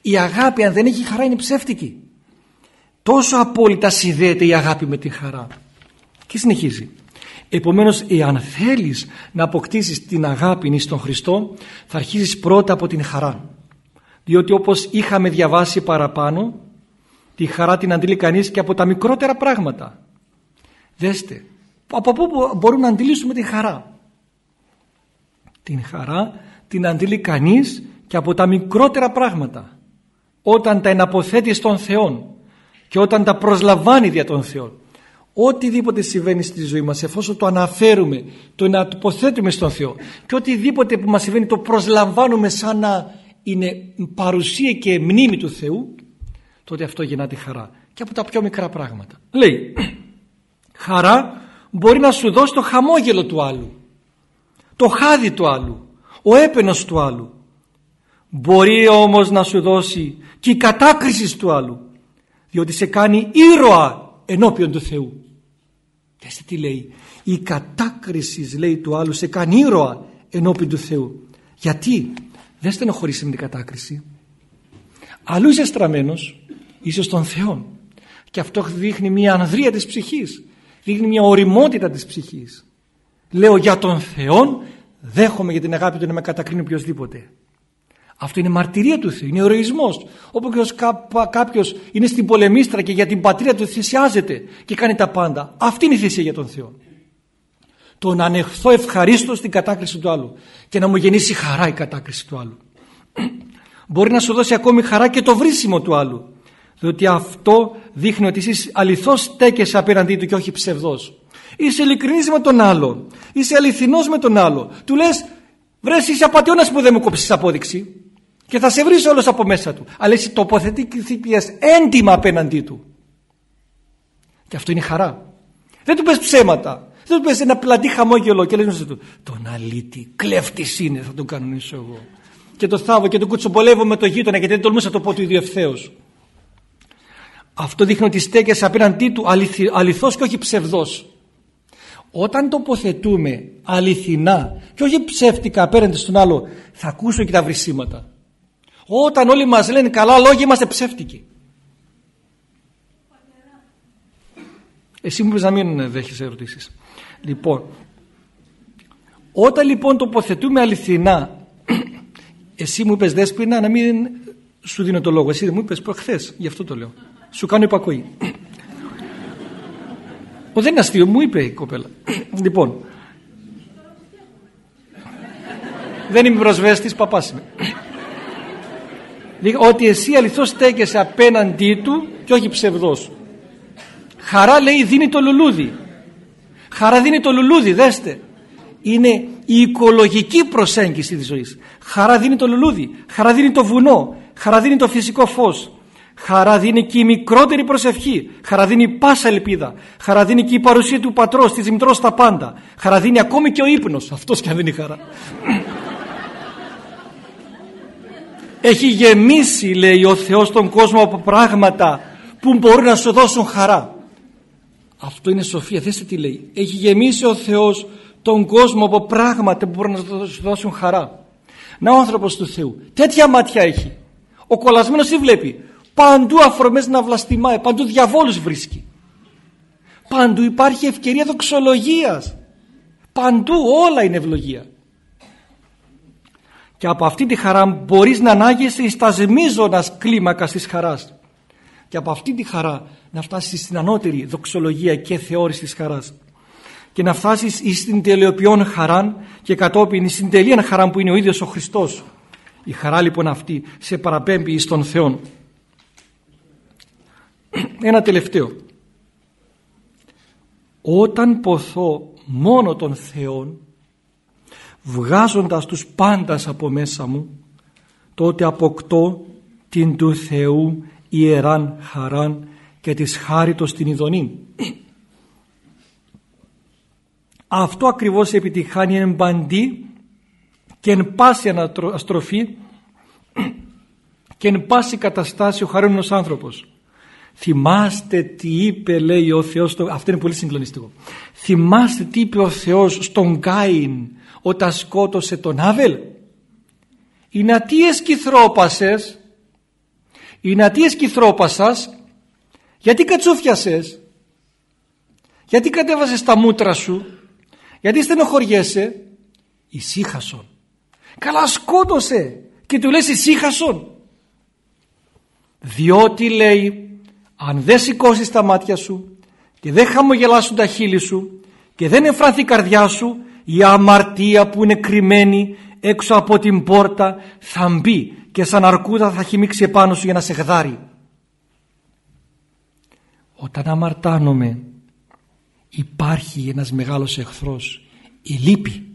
Η αγάπη αν δεν έχει χαρά είναι ψεύτικη. Τόσο απόλυτα συνδέεται η αγάπη με τη χαρά. Και συνεχίζει. Επομένως, εάν θέλεις να αποκτήσεις την αγάπη στον Χριστό, θα αρχίσεις πρώτα από την χαρά. Διότι όπως είχαμε διαβάσει παραπάνω, τη χαρά την αντιλεί κανείς και από τα μικρότερα πράγματα. Δέστε, από πού μπορούμε να αντιλήσουμε τη χαρά; Την χαρά την αντιλεί κανείς και από τα μικρότερα πράγματα. Όταν τα εναποθέτεις στον Θεό και όταν τα προσλαμβάνει δια των Θεών. Οτιδήποτε συμβαίνει στη ζωή μας εφόσον το αναφέρουμε, το να τοποθέτουμε στον Θεό και οτιδήποτε που μας συμβαίνει το προσλαμβάνουμε σαν να είναι παρουσία και μνήμη του Θεού τότε αυτό γεννάται χαρά και από τα πιο μικρά πράγματα. Λέει χαρά μπορεί να σου δώσει το χαμόγελο του άλλου το χάδι του άλλου ο έπαινος του άλλου μπορεί όμως να σου δώσει και η κατάκριση του άλλου διότι σε κάνει ήρωα ενώπιον του Θεού. Δέστε τι λέει. Η κατάκριση λέει του άλλου σε κάνει ήρωα ενώπιον του Θεού. Γιατί; Δεν στενοχωρήσει με την κατάκριση. Αλλού είσαι στραμμένος είσαι στον Θεό και αυτό δείχνει μια ανδρεία της ψυχής. Δείχνει μια οριμότητα της ψυχής. Λέω για τον Θεό δέχομαι για την αγάπη του να με κατακρίνει οποιοδήποτε αυτό είναι μαρτυρία του Θεού, είναι ερωισμός. Όπως κάποιος είναι στην πολεμίστρα και για την πατρίδα του θυσιάζεται και κάνει τα πάντα. Αυτή είναι η θυσία για τον Θεό. Το να ανεχθώ ευχαρίστως την κατάκριση του άλλου και να μου γεννήσει χαρά η κατάκριση του άλλου. Μπορεί να σου δώσει ακόμη χαρά και το βρίσιμο του άλλου. Διότι αυτό δείχνει ότι εσύ αληθώς στέκεσαι απέναντί του και όχι ψευδός. Είσαι ειλικρινής με τον άλλο. Είσαι αληθινός με τον άλλο. Του λες βρες είσαι απαταιώνας που δεν μου κόψεις απόδειξη και θα σε βρεις όλος από μέσα του. Αλλά εσύ τοποθετήθηκες έντιμα απέναντί του. Και αυτό είναι χαρά. Δεν του πες ψέματα. Δεν του πες ένα πλατή χαμόγελο και λες του τον αλήτη κλέφτης είναι θα τον κανονίσω εγώ και το θάβω και τον κουτσομπολεύω με το γείτονα γιατί δεν τολμούσα να το πω του ίδιου ευθέως. Αυτό δείχνει ότι στέκεσαι απέναντί του αληθι, αληθώς και όχι ψευδός. Όταν τοποθετούμε αληθινά και όχι ψεύτικα απέναντι στον άλλο θα ακούσω και τα βρυσίματα όταν όλοι μας λένε καλά λόγια είμαστε ψεύτικοι. Εσύ μου είπες να μην δέχεσαι ερωτήσεις. Λοιπόν, όταν λοιπόν τοποθετούμε αληθινά, εσύ μου είπες δέσποινα να μην σου δίνω το λόγο. Εσύ δεν μου είπες προχθές, γι' αυτό το λέω. Σου κάνω υπακοή. Ο δεν είναι αστείο, μου είπε η κοπέλα. λοιπόν, δεν είμαι προσβέστης, παπάς είμαι ότι εσύ αληθώς στέκεσαι απέναντί του και όχι ψευδός. Χαρά λέει δίνει το λουλούδι. Χαρά δίνει το λουλούδι δέστε. Είναι η οικολογική προσέγγιση της ζωής. Χαρά δίνει το λουλούδι. Χαρά δίνει το βουνό. Χαρά δίνει το φυσικό φως. Χαρά δίνει και η μικρότερη προσευχή. Χαρά δίνει πάσα ελπίδα. Χαρά δίνει και η παρουσία του πατρός της μητρός στα πάντα. Χαρά δίνει ακόμη και ο ύπνος. Αυτός και αν δίνει χαρά έχει γεμίσει λέει ο Θεός τον κόσμο από πράγματα που μπορούν να σου δώσουν χαρά. Αυτό είναι σοφία. Δέστε τι λέει. Έχει γεμίσει ο Θεός τον κόσμο από πράγματα που μπορούν να σου δώσουν χαρά. Να ο άνθρωπος του Θεού τέτοια μάτια έχει. Ο κολλασμένος τι βλέπει; Παντού αφορμές να βλαστημάει παντού διαβόλους βρίσκει. Παντού υπάρχει ευκαιρία δοξολογίας. Παντού όλα είναι ευλογία και από αυτή τη χαρά μπορείς να ανάγεσαι εις τα μείζωνας κλίμακας της χαράς. Και από αυτή τη χαρά να φτάσεις στην ανώτερη δοξολογία και θεώρηση της χαράς. Και να φτάσεις εις την τελειοποιών χαράν και κατόπιν στην τελείαν χαρά που είναι ο ίδιος ο Χριστός. Η χαρά λοιπόν αυτή σε παραπέμπει εις τον Θεό ένα τελευταίο. Όταν ποθώ μόνο τον Θεόν βγάζοντας τους πάντας από μέσα μου τότε αποκτώ την του Θεού ιεράν χαράν και της χάριτος την ειδονή. Αυτό ακριβώς επιτυχάνει εν παντή και εν πάση αναστροφή και εν πάση καταστάση ο χαρούμενος άνθρωπος. Θυμάστε τι είπε λέει ο Θεός, αυτό είναι πολύ συγκλονιστικό. Θυμάστε τι είπε ο Θεός στον Κάιν όταν σκότωσε τον Άβελ. Οι νατίες κυθρόπασες, οι νατίες κυθρόπασας, γιατί κατσούφιασες, γιατί κατέβασες τα μούτρα σου, γιατί στενοχωριέσαι, ησύχασον. Καλά σκότωσε και του λες ησύχασον. Διότι λέει αν δεν σηκώσεις τα μάτια σου και δεν χαμογελάσουν τα χείλη σου και δεν εμφρανθεί η καρδιά σου η αμαρτία που είναι κρυμμένη έξω από την πόρτα θα μπει και σαν αρκούδα θα χυμίξει επάνω σου για να σε γδάρει. Όταν αμαρτάνομαι υπάρχει ένας μεγάλος εχθρός, η λύπη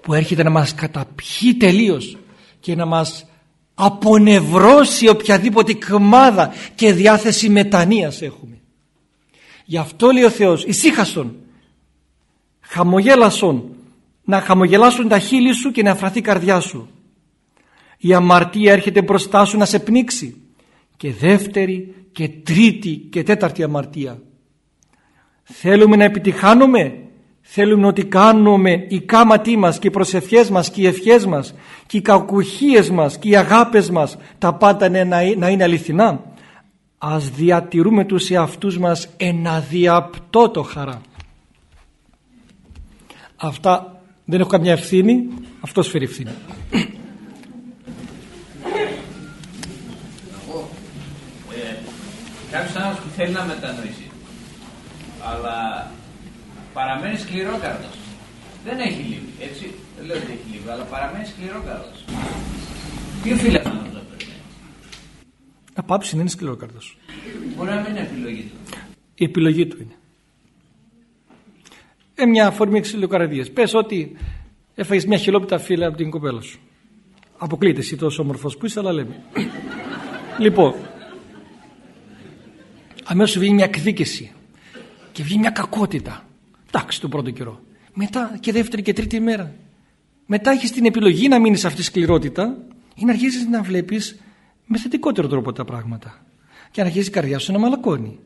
που έρχεται να μας καταπιεί τελείως και να μας απονευρώσει οποιαδήποτε κμάδα και διάθεση μετανοίας έχουμε. Γι' αυτό λέει ο Θεός ησύχαστον, χαμογέλασον, να χαμογελάσουν τα χείλη σου και να αφραθεί η καρδιά σου. Η αμαρτία έρχεται μπροστά σου να σε πνίξει και δεύτερη και τρίτη και τέταρτη αμαρτία. Θέλουμε να επιτυχάνουμε; Θέλουμε ότι κάνουμε οι κάματοί μας και οι προσευχές μας και οι ευχές μας και οι κακουχίες μας και οι αγάπες μας τα πάντα να είναι αληθινά; Ας διατηρούμε τους εαυτούς μας ένα διαπτώτο χαρά. Αυτά δεν έχω καμιά ευθύνη, αυτός φέρει ευθύνη. Ε, κάποιος άνθρωπος που θέλει να μετανοήσει αλλά παραμένει σκληρόκαρδο. Δεν έχει λύπη, έτσι. Δεν λέω ότι έχει λύπη, αλλά παραμένει σκληρόκαρδο. Τι οφείλει αυτό να το περιμένει; Απάψη είναι σκληρόκαρδο. Μπορεί να μην είναι επιλογή του. Η επιλογή του είναι. Ε, μια αφορμή ξυλοκαρδία. Πες ότι έφαγες μια χιλόπιτα φύλλα από την κοπέλα σου. Αποκλείται εσύ τόσο όμορφος που είσαι, αλλά λέμε. λοιπόν, αμέσως βγει μια εκδίκηση και βγει μια κακότητα. Εντάξει τον πρώτο καιρό. Μετά και δεύτερη και τρίτη μέρα. Μετά έχεις την επιλογή να μείνεις σε αυτή τη σκληρότητα ή να αρχίσεις να βλέπεις με θετικότερο τρόπο τα πράγματα. Και να αρχίσει η καρδιά σου να μαλακώνει.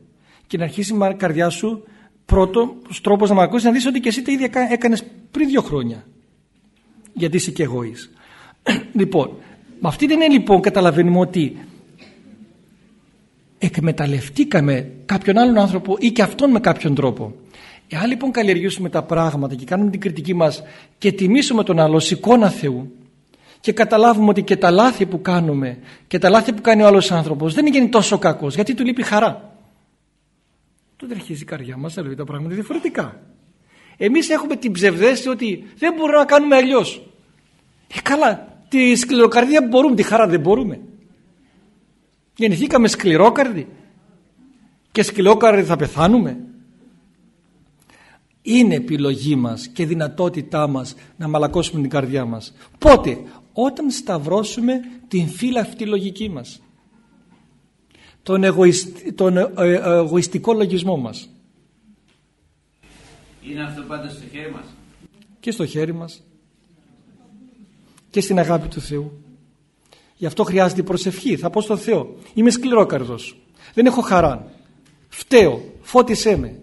Και να αρχίσει η καρδιά σου πρώτο τρόπος να μαλακώσει να δεις ότι και εσύ τα ίδια έκανες πριν δύο χρόνια. Γιατί είσαι και εγωή. λοιπόν, με αυτή την έννοια λοιπόν καταλαβαίνουμε ότι εκμεταλλευτήκαμε κάποιον άλλον άνθρωπο ή και αυτόν με κάποιον τρόπο. Εάν λοιπόν καλλιεργήσουμε τα πράγματα και κάνουμε την κριτική μας και τιμήσουμε τον άλλο ως εικόνα Θεού και καταλάβουμε ότι και τα λάθη που κάνουμε και τα λάθη που κάνει ο άλλος άνθρωπος δεν είναι τόσο κακός γιατί του λείπει χαρά. Τότε αρχίζει η καρδιά μας να λέει τα πράγματα διαφορετικά. Εμείς έχουμε την ψευδέστηση ότι δεν μπορούμε να κάνουμε αλλιώς. Ε καλά, τη σκληροκαρδία μπορούμε, τη χαρά δεν μπορούμε. Γεννηθήκαμε σκληρόκαρδοι και σκληρόκαρδοι θα πεθάνουμε είναι επιλογή μας και δυνατότητά μας να μαλακώσουμε την καρδιά μας. Πότε; Όταν σταυρώσουμε την φύλλα αυτή λογική μας. Τον, τον ε, ε, εγωιστικό λογισμό μας. Είναι αυτό πάντα στο χέρι μας. Και στο χέρι μας. Και στην αγάπη του Θεού. Γι' αυτό χρειάζεται η προσευχή. Θα πω στον Θεό. Είμαι σκληρόκαρδος. Δεν έχω χαρά. Φταίω. Φώτισέ με.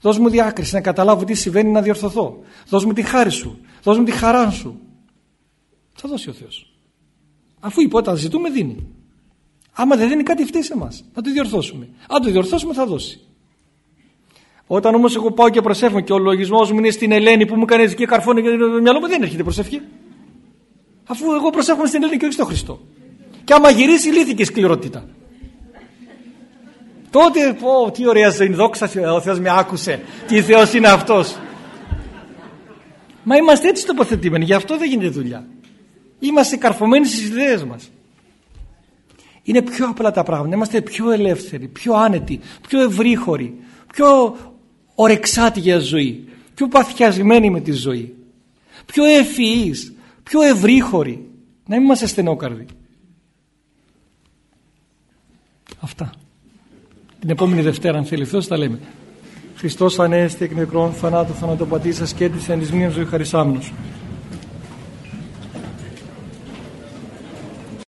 Δώσ' μου διάκριση να καταλάβω τι συμβαίνει να διορθωθώ. Δώσ' μου τη χάρη σου. Δώσ' μου τη χαρά σου. Θα δώσει ο Θεός. Αφού είπε όταν ζητούμε δίνει. Άμα δεν δίνει κάτι φταίει σε εμάς. Να το διορθώσουμε. Αν το διορθώσουμε θα δώσει. Όταν όμως εγώ πάω και προσεύχω και ο λογισμός μου είναι στην Ελένη που μου κάνει και καρφώνει και το μυαλό μου δεν έρχεται προσευχή. Αφού εγώ προσεύχομαι στην Ελένη και όχι στον Χριστό. Και άμα γυρίσει λύθηκε η σκληρότητα. Τότε πω τι ωραία ζωή δόξα ο Θεός με άκουσε τι Θεός είναι αυτός μα είμαστε έτσι τοποθετημένοι γι' αυτό δεν γίνεται δουλειά είμαστε καρφωμένοι στις ιδέες μας είναι πιο απλά τα πράγματα είμαστε πιο ελεύθεροι, πιο άνετοι πιο ευρύχωροι πιο ορεξάτοι για ζωή πιο παθιασμένοι με τη ζωή πιο ευφυείς πιο ευρύχωροι να μην είμαστε στενόκαρδοι αυτά την επόμενη Δευτέρα αν θέλει Θεός τα λέμε. Χριστός Ανέστη εκ νεκρών θανάτου θανατοπατήσας και της εν της ζωή χαρισάμενος.